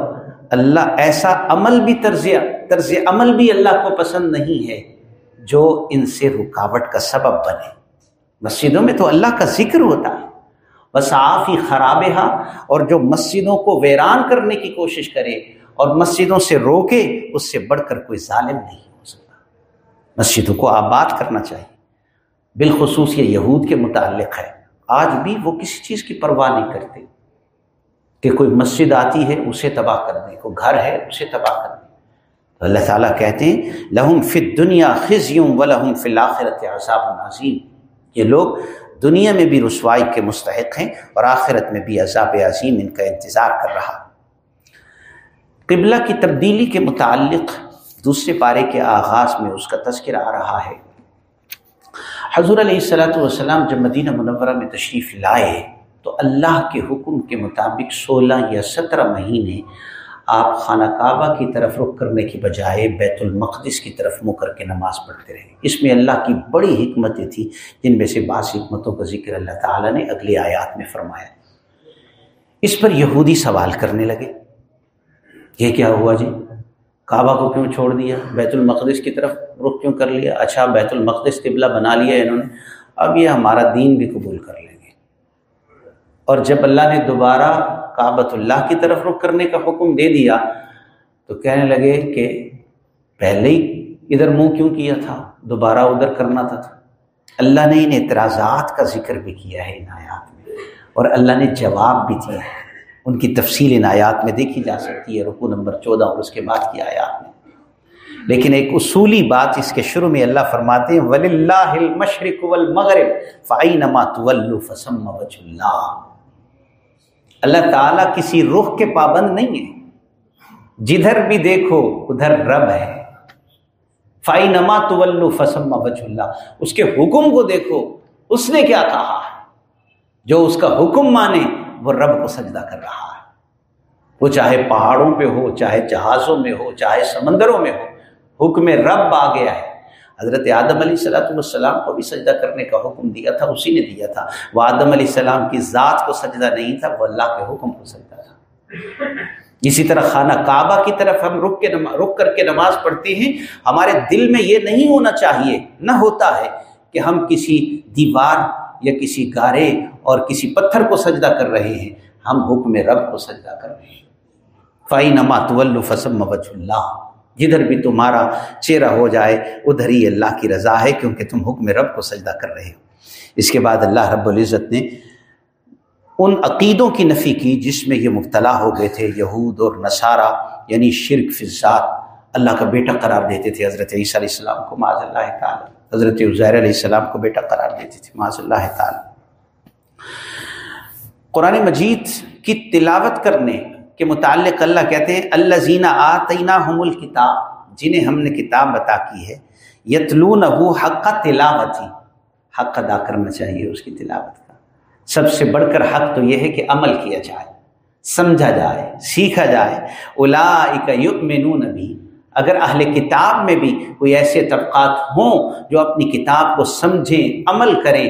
اللہ ایسا عمل بھی طرز طرز عمل بھی اللہ کو پسند نہیں ہے جو ان سے رکاوٹ کا سبب بنے۔ مسجدوں میں تو اللہ کا ذکر ہوتا ہے۔ وصافی خراب اور جو مسجدوں کو ویران کرنے کی کوشش کرے اور مسجدوں سے روکے، اس سے بڑھ کر کوئی ظالم نہیں ہو سکتا۔ مسجدوں کو آباد کرنا چاہیے۔ بالخصوص یہ یہود کے متعلق ہے۔ آج بھی وہ کسی چیز کی پرواہ نہیں کرتے کہ کوئی مسجد آتی ہے، اسے تباہ کر دیں کوئی گھر ہے، اسے تباہ کر دیں تو اللہ تعالیٰ کہتے ہیں، لہم فت دنیا خزیوں و لہم فلاخرت عذاب نازیم یہ لوگ دنیا میں بھی رسوائی کے مستحق ہیں اور آخرت میں بھی عذاب عظیم ان کا انتظار کر رہا۔ قبلہ کی تبدیلی کے متعلق دوسرے پارے کے آغاز میں اس کا تذکرہ آ رہا ہے۔ حضور علیہ السلاۃ والسلام جب مدینہ منورہ میں تشریف لائے تو اللہ کے حکم کے مطابق سولہ یا سترہ مہینے آپ خانہ کعبہ کی طرف رخ کرنے کی بجائے بیت المقدس کی طرف منہ کر کے نماز پڑھتے رہے۔ اس میں اللہ کی بڑی حکمتیں تھیں، جن میں سے بعض حکمتوں کا ذکر اللہ تعالیٰ نے اگلی آیات میں فرمایا۔ اس پر یہودی سوال کرنے لگے۔ یہ کیا ہوا جی؟ کعبہ کو کیوں چھوڑ دیا؟ بیت المقدس کی طرف رخ کیوں کر لیا؟ اچھا بیت المقدس قبلہ بنا لیا انہوں نے۔ اب یہ ہمارا دین بھی قبول کر لیں۔ اور جب اللہ نے دوبارہ کعبۃ اللہ کی طرف رخ کرنے کا حکم دے دیا، تو کہنے لگے کہ پہلے ہی ادھر منہ کیوں کیا تھا؟ دوبارہ ادھر کرنا تھا اللہ نے ان اعتراضات کا ذکر بھی کیا ہے ان آیات میں، اور اللہ نے جواب بھی دیا ہے۔ ان کی تفصیل ان آیات میں دیکھی جا سکتی ہے رکو نمبر چودہ اور اس کے بعد کی آیات میں۔ لیکن ایک اصولی بات اس کے شروع میں اللہ فرماتے ہیں ولی اللہ مشرق والمغرب فعینما طول فسم وجہ اللہ اللہ تعالیٰ کسی رخ کے پابند نہیں ہے۔ جدھر بھی دیکھو، ادھر رب ہے۔ فائی نما تو فسم وج اللہ اس کے حکم کو دیکھو، اس نے کیا کہا؟ جو اس کا حکم مانے، وہ رب کو سجدہ کر رہا ہے۔ وہ چاہے پہاڑوں پہ ہو، چاہے جہازوں میں ہو، چاہے سمندروں میں ہو، حکم رب آ گیا ہے۔ حضرت آدم علیہ صلاحت والسلام کو بھی سجدہ کرنے کا حکم دیا تھا، اسی نے دیا تھا۔ وہ آدم علیہ السلام کی ذات کو سجدہ نہیں تھا، وہ اللہ کے حکم کو سجدہ تھا۔ اسی طرح خانہ کعبہ کی طرف ہم رک کے رک کر کے نماز پڑھتے ہیں۔ ہمارے دل میں یہ نہیں ہونا چاہیے، نہ ہوتا ہے کہ ہم کسی دیوار یا کسی گارے اور کسی پتھر کو سجدہ کر رہے ہیں۔ ہم حکم رب کو سجدہ کر رہے ہیں۔ فائی نما طول فسم اللہ جدھر بھی تمہارا چہرہ ہو جائے، ادھر ہی اللہ کی رضا ہے، کیونکہ تم حکم رب کو سجدہ کر رہے ہو۔ اس کے بعد اللہ رب العزت نے ان عقیدوں کی نفی کی جس میں یہ مبتلا ہو گئے تھے، یہود اور نصارہ یعنی شرک فضات اللہ کا بیٹا قرار دیتے تھے، حضرت عیسیٰ علیہ السلام کو معاذ اللہ تعالیٰ۔ حضرت عزیر علیہ السلام کو بیٹا قرار دیتے تھے معاذ اللہ تعالیٰ۔ قرآن مجید کی تلاوت کرنے کے متعلق اللہ کہتے ہیں اللہ زینہ آتینہ ہم الکتاب جنہیں ہم نے کتاب بتا کی ہے۔ یتلون وہ حق کا تلاوت ہی حق ادا کرنا چاہیے اس کی تلاوت کا۔ سب سے بڑھ کر حق تو یہ ہے کہ عمل کیا جائے، سمجھا جائے، سیکھا جائے۔ الا یؤمنون بھی اگر اہل کتاب میں بھی کوئی ایسے طبقات ہوں جو اپنی کتاب کو سمجھیں، عمل کریں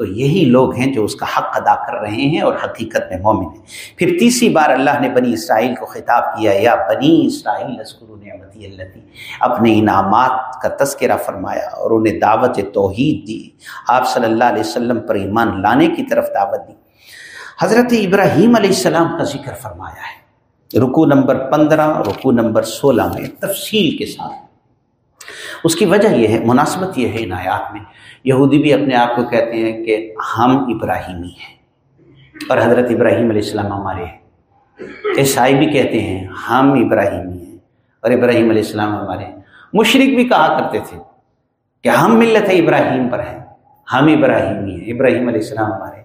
تو یہی لوگ ہیں جو اس کا حق ادا کر رہے ہیں اور حقیقت میں مومن ہیں۔ پھر تیسری بار اللہ نے بنی اسرائیل کو خطاب کیا، یا بنی اسرائیل لسکر نعمتی اللہ اپنے انعامات کا تذکرہ فرمایا اور انہیں دعوت توحید دی۔ آپ صلی اللہ علیہ وسلم پر ایمان لانے کی طرف دعوت دی۔ حضرت ابراہیم علیہ السلام کا ذکر فرمایا ہے۔ رکو نمبر پندرہ رکو نمبر سولہ میں تفصیل کے ساتھ۔ اس کی وجہ یہ ہے، مناسبت یہ ہے ان آیات میں۔ یہودی بھی اپنے آپ کو کہتے ہیں کہ ہم ابراہیمی ہیں اور حضرت ابراہیم علیہ السلام ہمارے ہیں۔ عیسائی بھی کہتے ہیں ہم ابراہیمی ہیں اور ابراہیم علیہ السلام ہمارے ہیں۔ مشرق بھی کہا کرتے تھے کہ ہم ملت ابراہیم پر ہیں، ہم ابراہیمی ہیں، ابراہیم علیہ السلام ہمارے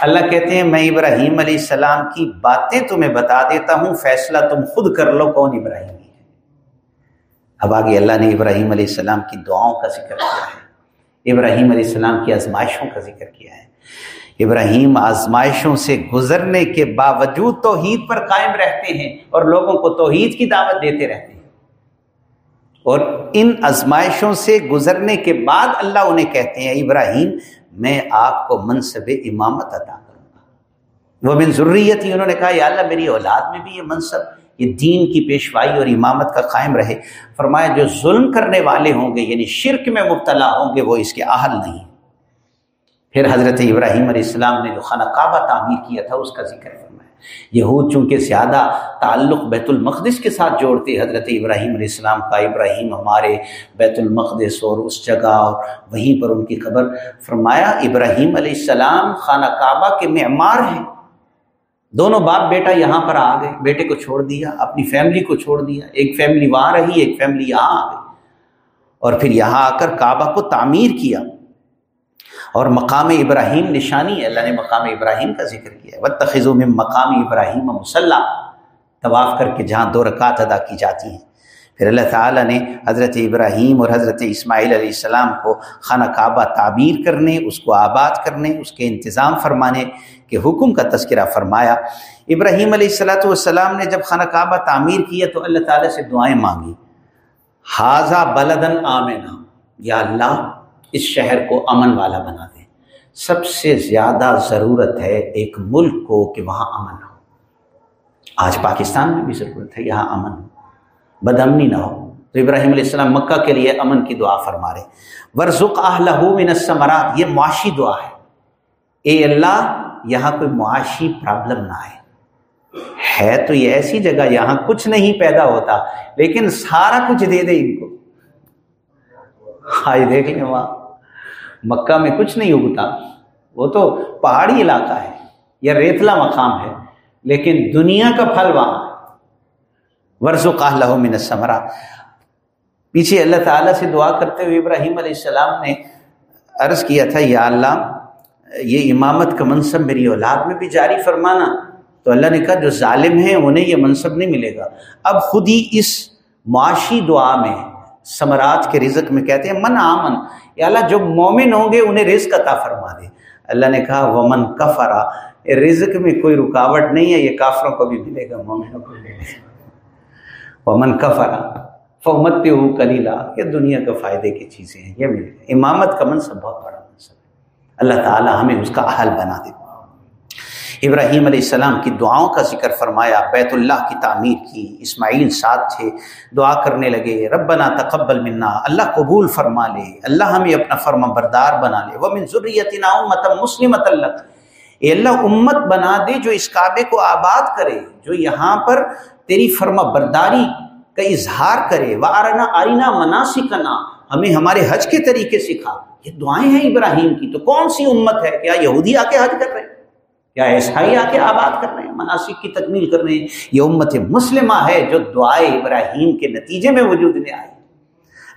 اللہ کہتے ہیں میں ابراہیم علیہ السلام کی باتیں تمہیں بتا دیتا ہوں، فیصلہ تم خود کر لو کون ابراہیم اب آگے اللہ نے ابراہیم علیہ السلام کی دعاؤں کا ذکر کیا ہے۔ ابراہیم علیہ السلام کی آزمائشوں کا ذکر کیا ہے۔ ابراہیم آزمائشوں سے گزرنے کے باوجود توحید پر قائم رہتے ہیں اور لوگوں کو توحید کی دعوت دیتے رہتے ہیں۔ اور ان آزمائشوں سے گزرنے کے بعد اللہ انہیں کہتے ہیں ابراہیم، میں آپ کو منصب امامت عطا کروں گا۔ وہ من ضروریت ہی انہوں نے کہا، یا اللہ، میری اولاد میں بھی یہ منصب یہ دین کی پیشوائی اور امامت کا قائم رہے۔ فرمایا، جو ظلم کرنے والے ہوں گے یعنی شرک میں مبتلا ہوں گے، وہ اس کے اہل نہیں۔ پھر حضرت ابراہیم علیہ السلام نے جو خانہ کعبہ تعمیر کیا تھا، اس کا ذکر فرمایا۔ یہود چونکہ زیادہ تعلق بیت المقدس کے ساتھ جوڑتے، حضرت ابراہیم علیہ السلام کا ابراہیم ہمارے بیت المقدس اور اس جگہ اور وہیں پر ان کی خبر فرمایا، ابراہیم علیہ السلام خانہ کعبہ کے معمار ہیں۔ دونوں باپ بیٹا یہاں پر آ گئے، بیٹے کو چھوڑ دیا، اپنی فیملی کو چھوڑ دیا۔ ایک فیملی وہاں رہی، ایک فیملی یہاں آ گئی۔ اور پھر یہاں آ کر کعبہ کو تعمیر کیا۔ اور مقام ابراہیم نشانی ہے اللہ نے مقام ابراہیم کا ذکر کیا۔ ہے تخذوں میں مقام ابراہیم مسلح طواف کر کے جہاں دو رکعت ادا کی جاتی ہیں۔ پھر اللہ تعالیٰ نے حضرت ابراہیم اور حضرت اسماعیل علیہ السلام کو خانہ کعبہ تعبیر کرنے، اس کو آباد کرنے، اس کے انتظام فرمانے کے حکم کا تذکرہ فرمایا۔ ابراہیم علیہ السلاۃ والسلام نے جب خانہ کعبہ تعمیر کیا تو اللہ تعالیٰ سے دعائیں مانگی حاضہ بلدن آمنا یا اللہ، اس شہر کو امن والا بنا دیں سب سے زیادہ ضرورت ہے ایک ملک کو کہ وہاں امن ہو۔ آج پاکستان میں بھی ضرورت ہے، یہاں امن ہو۔ بد امنی نہ ہو۔ تو ابراہیم علیہ السلام مکہ کے لیے امن کی دعا فرما رہے۔ ورژ من الثمرات۔ یہ معاشی دعا ہے۔ اے اللہ، یہاں کوئی معاشی پرابلم نہ آئے۔ ہے تو یہ ایسی جگہ یہاں کچھ نہیں پیدا ہوتا، لیکن سارا کچھ دے دے ان کو۔ آج دیکھ لیں وہاں۔ مکہ میں کچھ نہیں اگتا۔ وہ تو پہاڑی علاقہ ہے یا ریتلا مقام ہے، لیکن دنیا کا پھل وہاں۔ ورژ و قلّہ من سمرا پیچھے اللہ تعالیٰ سے دعا کرتے ہوئے ابراہیم علیہ السلام نے عرض کیا تھا، یا اللہ، یہ امامت کا منصب میری اولاد میں بھی جاری فرمانا۔ تو اللہ نے کہا، جو ظالم ہیں، انہیں یہ منصب نہیں ملے گا۔ اب خود ہی اس معاشی دعا میں، ثمرات کے رزق میں کہتے ہیں، من آمن۔ یا اللہ، جو مومن ہوں گے، انہیں رزق عطا فرما دے۔ اللہ نے کہا، ومن کفرا رزق میں کوئی رکاوٹ نہیں ہے، یہ کافروں کو بھی ملے گا، مومنوں کو بھی ملے گا۔ ومن کفرا فہمت ہو کلیلہ یہ دنیا کا فائدے کی چیزیں ہیں، یہ ملے امامت کا منصب بہت بڑا منصب ہے۔ اللہ تعالیٰ ہمیں اس کا حل بنا دے ابراہیم علیہ السلام کی دعاؤں کا ذکر فرمایا، بیت اللہ کی تعمیر کی۔ اسماعیل ساتھ تھے، دعا کرنے لگے، ربنا تقبل منا، اللہ قبول فرما لے، اللہ ہمیں اپنا فرما بردار بنا لے۔ وہ من ضروریت امت اللہ اے اللہ، امت بنا دے جو اس کعبے کو آباد کرے، جو یہاں پر تیری فرما برداری کا اظہار کرے و آرنا آئینہ مناسکنا۔ ہمیں ہمارے حج کے طریقے سکھا۔ یہ دعائیں ہیں ابراہیم کی۔ تو کون سی امت ہے؟ کیا یہودی آ کے حج کر رہے ہیں؟ کیا عیسائی آ کے آباد کر رہے ہیں؟ مناسب کی تکمیل کر رہے ہیں۔ یہ امت مسلمہ ہے جو دعائے ابراہیم کے نتیجے میں وجود میں آئی۔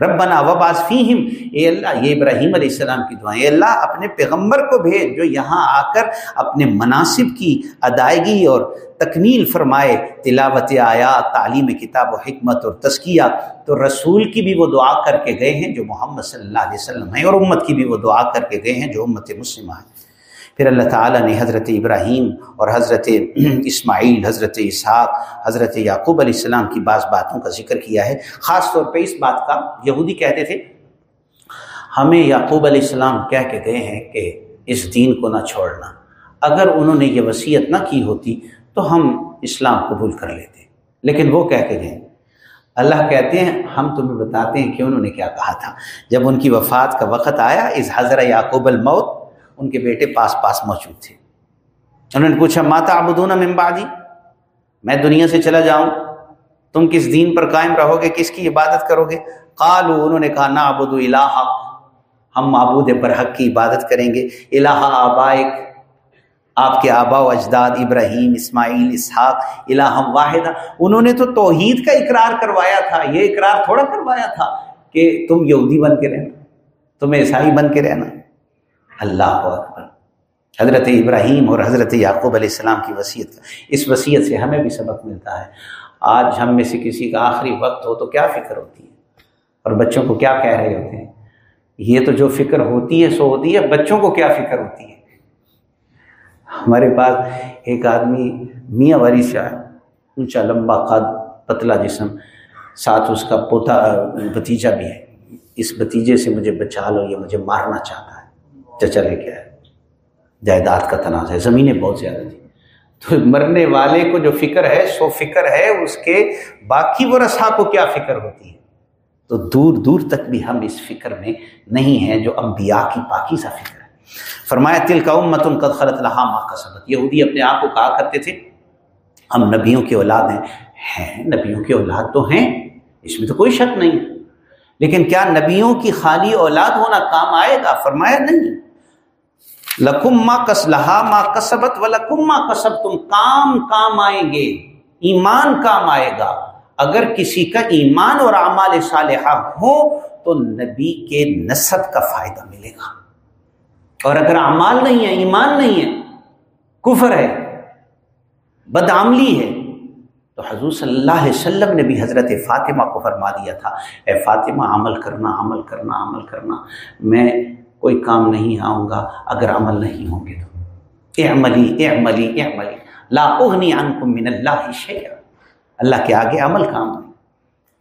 ربنا وباس فیہم۔ اے اللہ، یہ ابراہیم علیہ السلام کی دعائیں۔ اے اللہ، اپنے پیغمبر کو بھیج جو یہاں آ کر اپنے مناسب کی ادائیگی اور تکمیل فرمائے۔ تلاوت آیا تعلیم کتاب و حکمت اور تسکیہ تو رسول کی بھی وہ دعا کر کے گئے ہیں جو محمد صلی اللہ علیہ وسلم ہیں اور امت کی بھی وہ دعا کر کے گئے ہیں جو امت مسلمہ ہیں۔ پھر اللہ تعالیٰ نے حضرت ابراہیم اور حضرت [clears throat] اسماعیل، حضرت اسحاق، حضرت یعقوب علیہ السلام کی بعض باتوں کا ذکر کیا ہے۔ خاص طور پہ اس بات کا یہودی کہتے تھے، ہمیں یعقوب علیہ السلام کہہ کے گئے ہیں کہ اس دین کو نہ چھوڑنا۔ اگر انہوں نے یہ وصیت نہ کی ہوتی تو ہم اسلام قبول کر لیتے۔ لیکن وہ کہہ کے گئے، اللہ کہتے ہیں، ہم تمہیں بتاتے ہیں کہ انہوں نے کیا کہا تھا۔ جب ان کی وفات کا وقت آیا اس حضرت یعقوب الموت ان کے بیٹے پاس پاس موجود تھے۔ انہوں نے پوچھا، ماتا آبدون ممبادی میں دنیا سے چلا جاؤں۔ تم کس دین پر قائم رہو گے کس کی عبادت کرو گے؟ قالو، انہوں نے کہا نا ابود الہ ہم معبود برحق کی عبادت کریں گے۔ الہ آبائک، آپ کے آبا و اجداد ابراہیم، اسماعیل، اسحاق الہ واحدہ۔ انہوں نے تو توحید کا اقرار کروایا تھا۔ یہ اقرار تھوڑا کروایا تھا کہ تم یہودی بن کے رہنا تم عیسائی بن کے رہنا۔ اللہ اکبر۔ حضرت ابراہیم اور حضرت یعقوب علیہ السلام کی وصیت۔ اس وصیت سے ہمیں بھی سبق ملتا ہے۔ آج ہم میں سے کسی کا آخری وقت ہو تو کیا فکر ہوتی ہے؟ اور بچوں کو کیا کہہ رہے ہوتے ہیں؟ یہ تو جو فکر ہوتی ہے، سو ہوتی ہے۔ بچوں کو کیا فکر ہوتی ہے؟ ہمارے پاس ایک آدمی، میاں واری شاہ اونچا، لمبا، قد، پتلا جسم۔ ساتھ اس کا پوتا بتیجا بھی ہے۔ اس بتیجے سے مجھے بچا لو، یہ مجھے مارنا چاہتا ہے۔ چچا لے کے آئے۔ جائیداد کا تنازع ہے، زمینیں بہت زیادہ تھیں۔ تو مرنے والے کو جو فکر ہے، سو فکر ہے، اس کے باقی وہ رسا کو کیا فکر ہوتی ہے؟ تو دور دور تک بھی ہم اس فکر میں نہیں ہیں جو انبیاء کی پاکی سا فکر ہے۔ فرمایا تل کا امت ان قد خلط لہا ماں کا سبق یہودی اپنے آپ کو کہا کرتے تھے، ہم نبیوں کی اولاد ہیں۔ ہیں، نبیوں کی اولاد تو ہیں، اس میں تو کوئی شک نہیں۔ لیکن کیا نبیوں کی خالی اولاد ہونا کام آئے گا؟ فرمایا، نہیں۔ لکم ماں کس لہا ماں کسبت و لکم ماں کسب تم کام کام آئیں گے، ایمان کام آئے گا۔ اگر کسی کا ایمان اور اعمال صالحہ ہو تو نبی کے نصب کا فائدہ ملے گا۔ اور اگر اعمال نہیں ہے ایمان نہیں ہے کفر ہے، بدعملی ہے، تو حضور صلی اللہ علیہ وسلم نے بھی حضرت فاطمہ کو فرما دیا تھا، اے فاطمہ، عمل کرنا عمل کرنا عمل کرنا۔ میں کوئی کام نہیں آؤں گا اگر عمل نہیں ہوں گے تو۔ اعملی اعملی اعملی۔ لا اغنی عنکم من اللہ شیئا۔ اللہ کے آگے عمل کام نہیں۔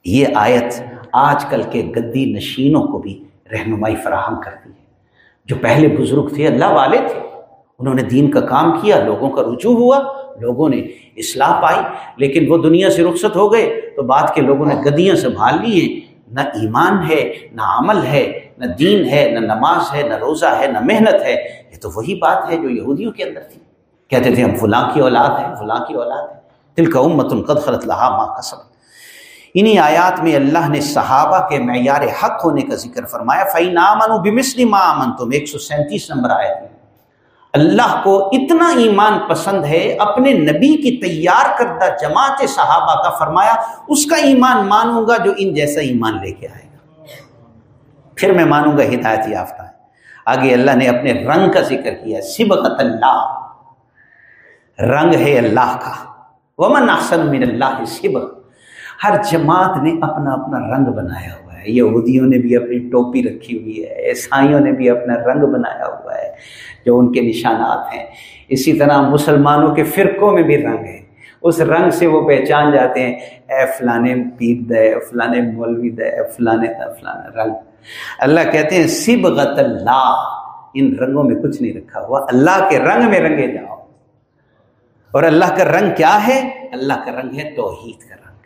یہ آیت آج کل کے گدی نشینوں کو بھی رہنمائی فراہم کرتی ہے۔ جو پہلے بزرگ تھے، اللہ والے تھے۔ انہوں نے دین کا کام کیا، لوگوں کا رجوع ہوا، لوگوں نے اصلاح پائی، لیکن وہ دنیا سے رخصت ہو گئے تو بعد کے لوگوں نے گدیاں سنبھال لی ہیں۔ نہ ایمان ہے، نہ عمل ہے۔ نہ دین ہے، نہ نماز ہے، نہ روزہ ہے، نہ محنت ہے، یہ تو وہی بات ہے جو یہودیوں کے اندر تھی۔ کہتے تھے ہم فلاں کی اولاد ہیں، فلاں کی اولاد ہے دل کا امت القد خلط لہا ماں کا سب انہیں آیات میں اللہ نے صحابہ کے معیار حق ہونے کا ذکر فرمایا فعی نامن بمسلی ماں امن تم ایک سو سینتیس نمبر آئے تھے اللہ کو اتنا ایمان پسند ہے، اپنے نبی کی تیار کردہ جماعت صحابہ کا فرمایا، اس کا ایمان مانوں گا جو ان جیسا ایمان لے کے آئے۔ پھر میں مانوں گا ہدایت یافتہ ہے۔ آگے اللہ نے اپنے رنگ کا ذکر کیا، سبقت اللہ۔ رنگ ہے اللہ کا۔ ومن احسن من اللہ سبق ہر جماعت نے اپنا اپنا رنگ بنایا ہوا ہے۔ یہودیوں نے بھی اپنی ٹوپی رکھی ہوئی ہے، عیسائیوں نے بھی اپنا رنگ بنایا ہوا ہے، جو ان کے نشانات ہیں۔ اسی طرح مسلمانوں کے فرقوں میں بھی رنگ ہے۔ اس رنگ سے وہ پہچان جاتے ہیں، اے فلانے پیر دے فلانے مولوی دے فلانے فلانے رنگ۔ اللہ کہتے ہیں، سبغت اللہ۔ ان رنگوں میں کچھ نہیں رکھا ہوا۔ اللہ کے رنگ میں رنگے جاؤ۔ اور اللہ کا رنگ کیا ہے؟ اللہ کا رنگ ہے توحید کا رنگ۔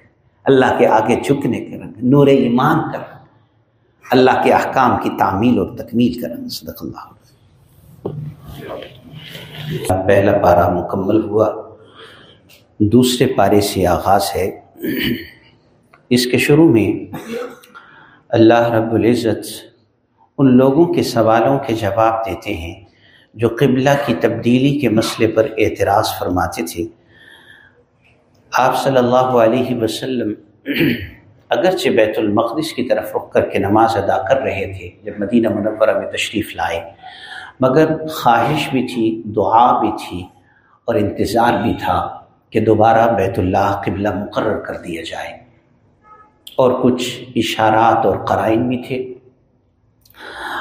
اللہ کے آگے جھکنے کا رنگ، نور ایمان کا رنگ۔ اللہ کے احکام کی تعمیل اور تکمیل کا رنگ، صدق اللہ پہلا پارہ مکمل ہوا۔ دوسرے پارے سے آغاز ہے۔ اس کے شروع میں اللہ رب العزت ان لوگوں کے سوالوں کے جواب دیتے ہیں جو قبلہ کی تبدیلی کے مسئلے پر اعتراض فرماتے تھے۔ آپ صلی اللہ علیہ وسلم اگرچہ بیت المقدس کی طرف رخ کر کے نماز ادا کر رہے تھے جب مدینہ منورہ میں تشریف لائے، مگر خواہش بھی تھی، دعا بھی تھی اور انتظار بھی تھا۔ کہ دوبارہ بیت اللہ قبلہ مقرر کر دیا جائے۔ اور کچھ اشارات اور قرائن بھی تھے۔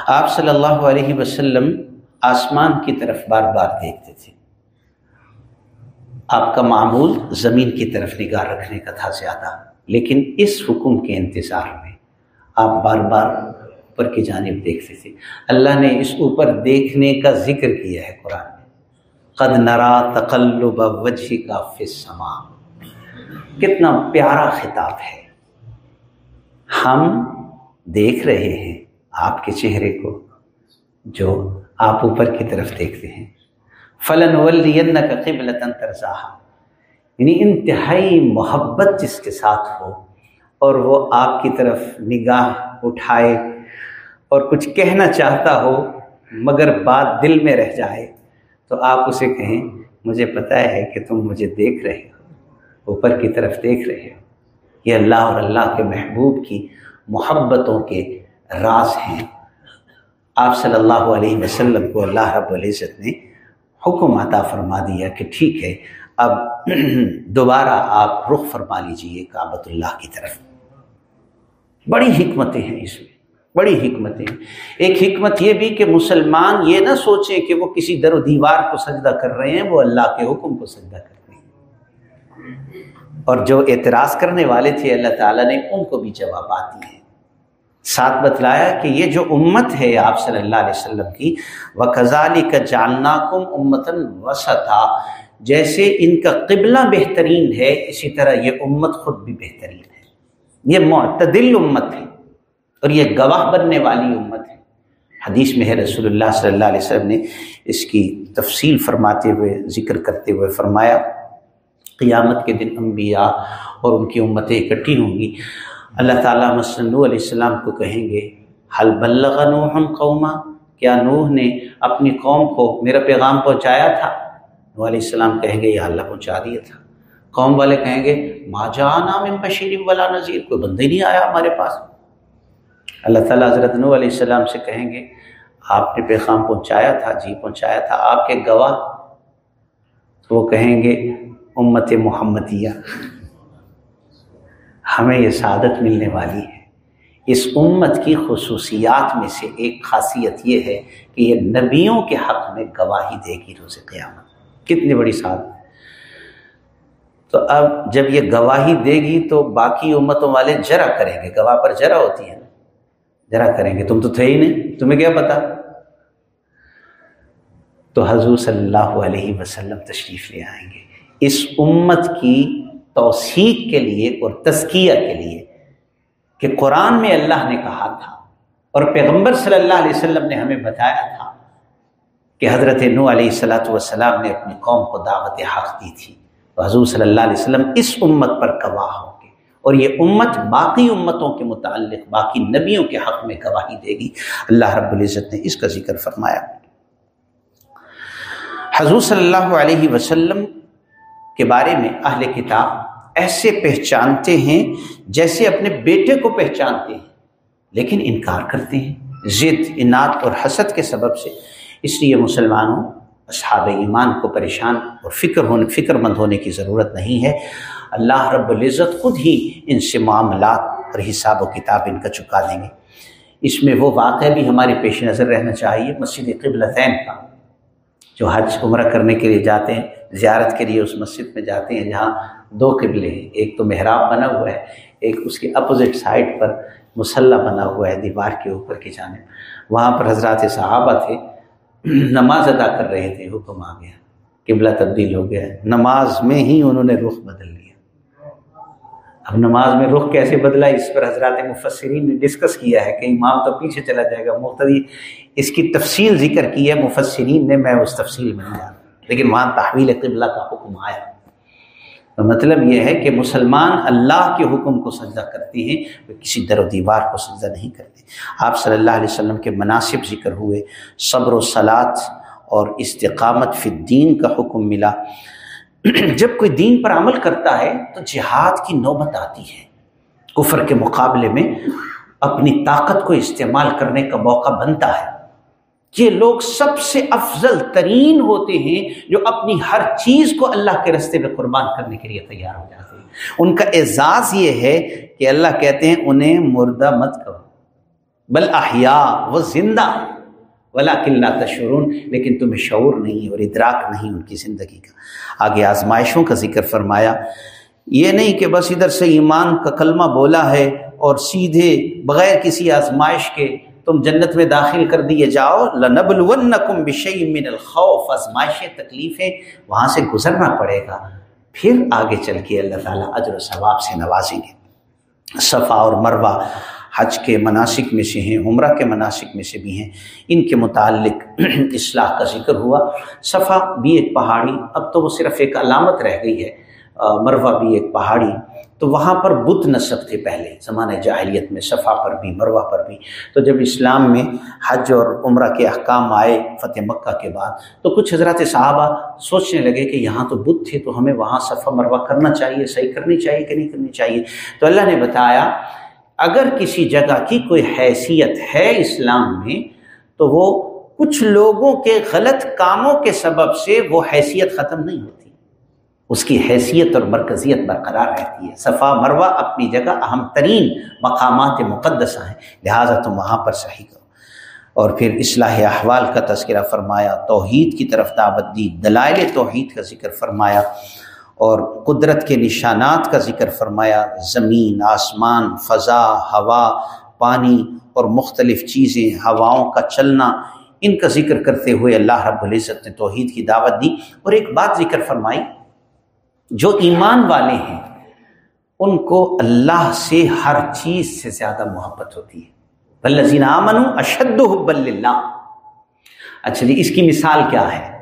آپ صلی اللہ علیہ وسلم آسمان کی طرف بار بار دیکھتے تھے۔ آپ کا معمول زمین کی طرف نگاہ رکھنے کا تھا زیادہ، لیکن اس حکم کے انتظار میں آپ بار بار اوپر کی جانب دیکھتے تھے۔ اللہ نے اس اوپر دیکھنے کا ذکر کیا ہے قرآن۔ میں قد نرا تقلب وجہ کا فسما کتنا پیارا خطاب ہے۔ ہم دیکھ رہے ہیں آپ کے چہرے کو، جو آپ اوپر کی طرف دیکھتے ہیں۔ فلاً ولین کا قبل یعنی انتہائی محبت جس کے ساتھ ہو، اور وہ آپ کی طرف نگاہ اٹھائے اور کچھ کہنا چاہتا ہو، مگر بات دل میں رہ جائے۔ تو آپ اسے کہیں، مجھے پتہ ہے کہ تم مجھے دیکھ رہے ہو، اوپر کی طرف دیکھ رہے ہو۔ یہ اللہ اور اللہ کے محبوب کی محبتوں کے راز ہیں۔ آپ صلی اللہ علیہ وسلم کو اللہ رب العزت نے حکم عطا فرما دیا کہ ٹھیک ہے، اب [clears throat] دوبارہ آپ رخ فرما لیجیے کعبۃ اللہ کی طرف۔ بڑی حکمتیں ہیں اس میں۔ بڑی حکمتیں ایک حکمت یہ بھی کہ مسلمان یہ نہ سوچیں کہ وہ کسی در و دیوار کو سجدہ کر رہے ہیں، وہ اللہ کے حکم کو سجدہ کر رہے ہیں۔ اور جو اعتراض کرنے والے تھے، اللہ تعالیٰ نے ان کو بھی جوابات دیے ساتھ بتلایا کہ یہ جو امت ہے آپ صلی اللہ علیہ وسلم کی وہ خزالی کا جاننا کم امتن وسطا۔ جیسے ان کا قبلہ بہترین ہے، اسی طرح یہ امت خود بھی بہترین ہے۔ یہ معتدل امت ہے۔ اور یہ گواہ بننے والی امت ہے۔ حدیث میں ہے، رسول اللہ صلی اللہ علیہ وسلم نے اس کی تفصیل فرماتے ہوئے، ذکر کرتے ہوئے فرمایا، قیامت کے دن انبیاء اور ان کی امتیں اکٹھی ہوں گی۔ اللہ تعالیٰ مصنوع علیہ السلام کو کہیں گے حل بلغ نوح قوما؟ کیا نوح نے اپنی قوم کو میرا پیغام پہنچایا تھا؟ نوح علیہ السلام کہیں گے یا اللہ پہنچا دیا تھا۔ قوم والے کہیں گے، ما جانا من بشیر ولا نذیر، کوئی بندہ ہی نہیں آیا ہمارے پاس؟ اللہ تعالیٰ حضرت نو علیہ السلام سے کہیں گے، آپ نے پیغام پہنچایا تھا جی پہنچایا تھا، آپ کے گواہ۔ وہ کہیں گے، امت محمدیہ، ہمیں یہ سعادت ملنے والی ہے۔ اس امت کی خصوصیات میں سے ایک خاصیت یہ ہے کہ یہ نبیوں کے حق میں گواہی دے گی روز قیامت۔ کتنی بڑی سعادت۔ تو اب جب یہ گواہی دے گی تو باقی امتوں والے جرا کریں گے، گواہ پر جرا ہوتی ہے۔ نا ذرا کریں گے۔ تم تو تھے ہی نہیں۔ تمہیں کیا پتا؟ تو حضور صلی اللہ علیہ وسلم تشریف لے آئیں گے۔ اس امت کی توثیق کے لیے اور تزکیہ کے لیے کہ قرآن میں اللہ نے کہا تھا اور پیغمبر صلی اللہ علیہ وسلم نے ہمیں بتایا تھا کہ حضرت نو علیہ السلاۃ والسلام نے اپنی قوم کو دعوت حق دی تھی۔ تو حضور صلی اللہ علیہ وسلم اس امت پر گواہ ہو۔ اور یہ امت باقی امتوں کے متعلق، باقی نبیوں کے حق میں گواہی دے گی۔ اللہ رب العزت نے اس کا ذکر فرمایا۔ حضور صلی اللہ علیہ وسلم کے بارے میں اہل کتاب ایسے پہچانتے ہیں جیسے اپنے بیٹے کو پہچانتے ہیں، لیکن انکار کرتے ہیں۔ ضد، انعت اور حسد کے سبب سے۔ اس لیے مسلمانوں اصحاب ایمان کو پریشان اور فکر ہونے فکر مند ہونے کی ضرورت نہیں ہے۔ اللہ رب العزت خود ہی ان سے معاملات اور حساب و کتاب ان کا چکا دیں گے۔ اس میں وہ واقعہ بھی ہمارے پیش نظر رہنا چاہیے، مسجد قبلتین کا، جو حج عمرہ کرنے کے لیے جاتے ہیں، زیارت کے لیے اس مسجد میں جاتے ہیں، جہاں دو قبلے ہیں، ایک تو محراب بنا ہوا ہے، ایک اس کے اپوزٹ سائڈ پر مسلح بنا ہوا ہے، دیوار کے اوپر کی جانب۔ وہاں پر حضرات صحابہ تھے نماز ادا کر رہے تھے، حکم آ گیا، قبلہ تبدیل ہو گیا، نماز میں ہی انہوں نے رخ بدل لیا۔ اب نماز میں رخ کیسے بدلا؟ اس پر حضرات مفسرین نے ڈسکس کیا ہے کہ امام تو پیچھے چلا جائے گا۔ مختری اس کی تفصیل ذکر کی ہے، مفسرین نے، میں اس تفصیل میں نہیں جانا لیکن وہاں تحویل قبلہ کا حکم آیا۔ تو مطلب یہ ہے کہ مسلمان اللہ کے حکم کو سجدہ کرتے ہیں وہ کسی در و دیوار کو سجدہ نہیں کرتے۔ آپ صلی اللہ علیہ وسلم کے مناسب ذکر ہوئے، صبر و صلات اور استقامت فی الدین کا حکم ملا۔ جب کوئی دین پر عمل کرتا ہے تو جہاد کی نوبت آتی ہے۔ کفر کے مقابلے میں اپنی طاقت کو استعمال کرنے کا موقع بنتا ہے۔ یہ لوگ سب سے افضل ترین ہوتے ہیں جو اپنی ہر چیز کو اللہ کے رستے میں قربان کرنے کے لیے تیار ہو جاتے ہیں۔ ان کا اعزاز یہ ہے کہ اللہ کہتے ہیں انہیں مردہ مت کرو بل احیاء وہ زندہ۔ ولا قلعہ تشورون لیکن تمہیں شعور نہیں اور ادراک نہیں ان کی زندگی کا۔ آگے آزمائشوں کا ذکر فرمایا۔ یہ نہیں کہ بس ادھر سے ایمان کا کلمہ بولا ہے اور سیدھے بغیر کسی آزمائش کے تم جنت میں داخل کر دیے جاؤ، لنبلونکم بشیء من الخوف، آزمائشیں، تکلیفیں، وہاں سے گزرنا پڑے گا۔ پھر آگے چل کے اللہ تعالیٰ اجر و ثواب سے نوازیں گے۔ صفا اور مروہ حج کے مناسک میں سے ہیں، عمرہ کے مناسک میں سے بھی ہیں۔ ان کے متعلق [clears throat] اصلاح کا ذکر ہوا۔ صفا بھی ایک پہاڑی، اب تو وہ صرف ایک علامت رہ گئی ہے۔ مروہ بھی ایک پہاڑی تو وہاں پر بت نصب تھے پہلے زمانۂ جاہلیت میں، صفا پر بھی، مروہ پر بھی۔ تو جب اسلام میں حج اور عمرہ کے احکام آئے فتح مکہ کے بعد، تو کچھ حضرات صحابہ سوچنے لگے کہ یہاں تو بت تھے، تو ہمیں وہاں صفا، مروہ کرنا چاہیے، صحیح کرنی چاہیے کہ نہیں کرنی چاہیے؟ تو اللہ نے بتایا، اگر کسی جگہ کی کوئی حیثیت ہے اسلام میں، تو وہ کچھ لوگوں کے غلط کاموں کے سبب سے وہ حیثیت ختم نہیں ہوتی۔ اس کی حیثیت اور مرکزیت برقرار رہتی ہے۔ صفا مروہ اپنی جگہ اہم ترین مقامات مقدسہ ہیں، لہٰذا تم وہاں پر صحیح کرو۔ اور پھر اصلاح احوال کا تذکرہ فرمایا، توحید کی طرف دعوت دی، دلائل توحید کا ذکر فرمایا، اور قدرت کے نشانات کا ذکر فرمایا۔ زمین، آسمان، فضا، ہوا، پانی اور مختلف چیزیں، ہواؤں کا چلنا، ان کا ذکر کرتے ہوئے اللہ رب العزت نے توحید کی دعوت دی۔ اور ایک بات ذکر فرمائی جو ایمان والے ہیں، ان کو اللہ سے ہر چیز سے زیادہ محبت ہوتی ہے۔ بلزین آمن اشد حب اللہ اچھا جی اس کی مثال کیا ہے؟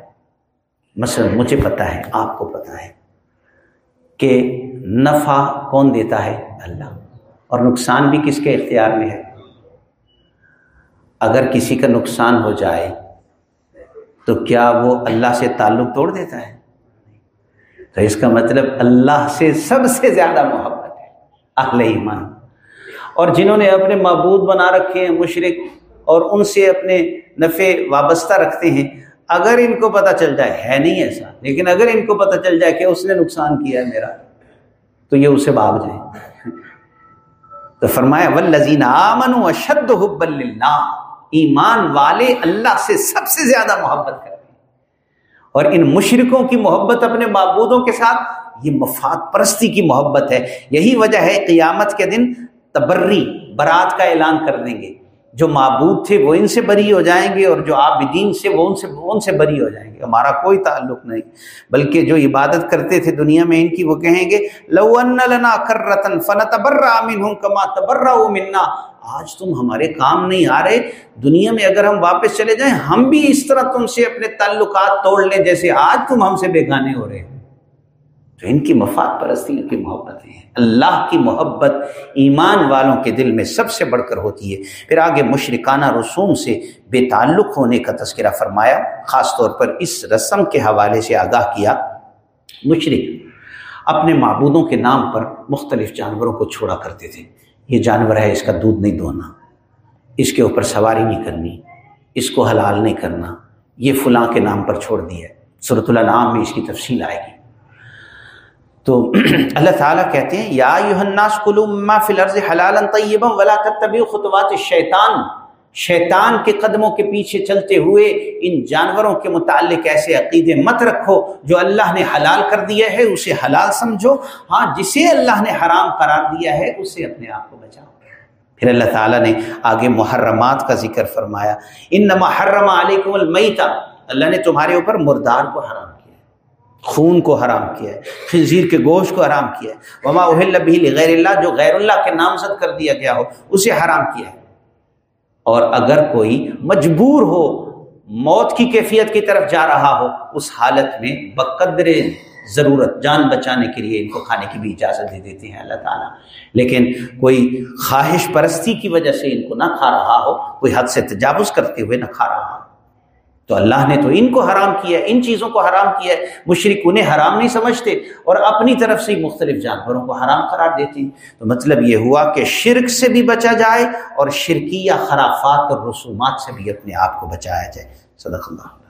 مثلا مجھے پتہ ہے، آپ کو پتہ ہے کہ نفع کون دیتا ہے؟ اللہ۔ اور نقصان بھی کس کے اختیار میں ہے؟ اگر کسی کا نقصان ہو جائے تو کیا وہ اللہ سے تعلق توڑ دیتا ہے؟ تو اس کا مطلب اللہ سے سب سے زیادہ محبت ہے، اہل ایمان۔ اور جنہوں نے اپنے معبود بنا رکھے ہیں، مشرق، اور ان سے اپنے نفع وابستہ رکھتے ہیں، اگر ان کو پتہ چل جائے، ہے نہیں ایسا، لیکن اگر ان کو پتہ چل جائے کہ اس نے نقصان کیا ہے میرا، تو یہ اسے بھاگ جائیں۔ تو فرمایا ولزین آمن اشد حب اللہ ایمان والے اللہ سے سب سے زیادہ محبت کرتے اور ان مشرقوں کی محبت اپنے معبودوں کے ساتھ، یہ مفاد پرستی کی محبت ہے۔ یہی وجہ ہے قیامت کے دن تبری، برات کا اعلان کر دیں گے۔ جو معبود تھے وہ ان سے بری ہو جائیں گے اور جو آپ دین سے وہ ان سے ان سے بری ہو جائیں گے۔ ہمارا کوئی تعلق نہیں۔ بلکہ جو عبادت کرتے تھے دنیا میں، ان کی وہ کہیں گے، لو لنا کر رتن فن تبر ہوں کما تبر منا۔ آج تم ہمارے کام نہیں آ رہے، دنیا میں اگر ہم واپس چلے جائیں، ہم بھی اس طرح تم سے اپنے تعلقات توڑ لیں جیسے آج تم ہم سے بےگانے ہو رہے ہیں۔ تو ان کی مفاد پرستی، ان کی محبتیں ہیں اللہ کی محبت ایمان والوں کے دل میں سب سے بڑھ کر ہوتی ہے۔ پھر آگے مشرکانہ رسوم سے بے تعلق ہونے کا تذکرہ فرمایا، خاص طور پر اس رسم کے حوالے سے آگاہ کیا۔ مشرق اپنے معبودوں کے نام پر مختلف جانوروں کو چھوڑا کرتے تھے۔ یہ جانور ہے، اس کا دودھ نہیں دھونا اس کے اوپر سواری نہیں کرنی، اس کو حلال نہیں کرنا۔ یہ فلاں کے نام پر چھوڑ دیا صورت اللہ نام میں اس کی تفصیل آئے گی۔ تو [clears throat] اللہ تعالیٰ کہتے ہیں، یا الناس ما فی الارض حلالا طیبا ولا تتبعوا خطوات الشیطان۔ شیطان کے قدموں کے پیچھے چلتے ہوئے ان جانوروں کے متعلق ایسے عقیدے مت رکھو جو اللہ نے حلال کر دیا ہے، اسے حلال سمجھو۔ ہاں جسے اللہ نے حرام قرار دیا ہے، اسے اپنے آپ کو بچاؤ۔ پھر اللہ تعالیٰ نے آگے محرمات کا ذکر فرمایا۔ ان حرم علیکم المیتا اللہ نے تمہارے اوپر مردار کو حرام کیا ہے، خون کو حرام کیا ہے، خنزیر کے گوشت کو حرام کیا ہے۔ وما اہل بھی غیر اللہ، جو غیر اللہ کے نامزد کر دیا گیا ہو، اسے حرام کیا ہے۔ اور اگر کوئی مجبور ہو موت کی کیفیت کی طرف جا رہا ہو، اس حالت میں بقدر ضرورت، جان بچانے کے لیے ان کو کھانے کی بھی اجازت دے دیتے ہیں اللہ تعالیٰ۔ لیکن کوئی خواہش پرستی کی وجہ سے ان کو نہ کھا رہا ہو، کوئی حد سے تجاوز کرتے ہوئے نہ کھا رہا ہو۔ تو اللہ نے تو ان کو حرام کیا ہے، ان چیزوں کو حرام کیا ہے۔ مشرق انہیں حرام نہیں سمجھتے اور اپنی طرف سے مختلف جانوروں کو حرام قرار دیتے ہیں۔ تو مطلب یہ ہوا کہ شرک سے بھی بچا جائے اور شرکی یا خرافات اور رسومات سے بھی اپنے آپ کو بچایا جائے۔ صدق اللہ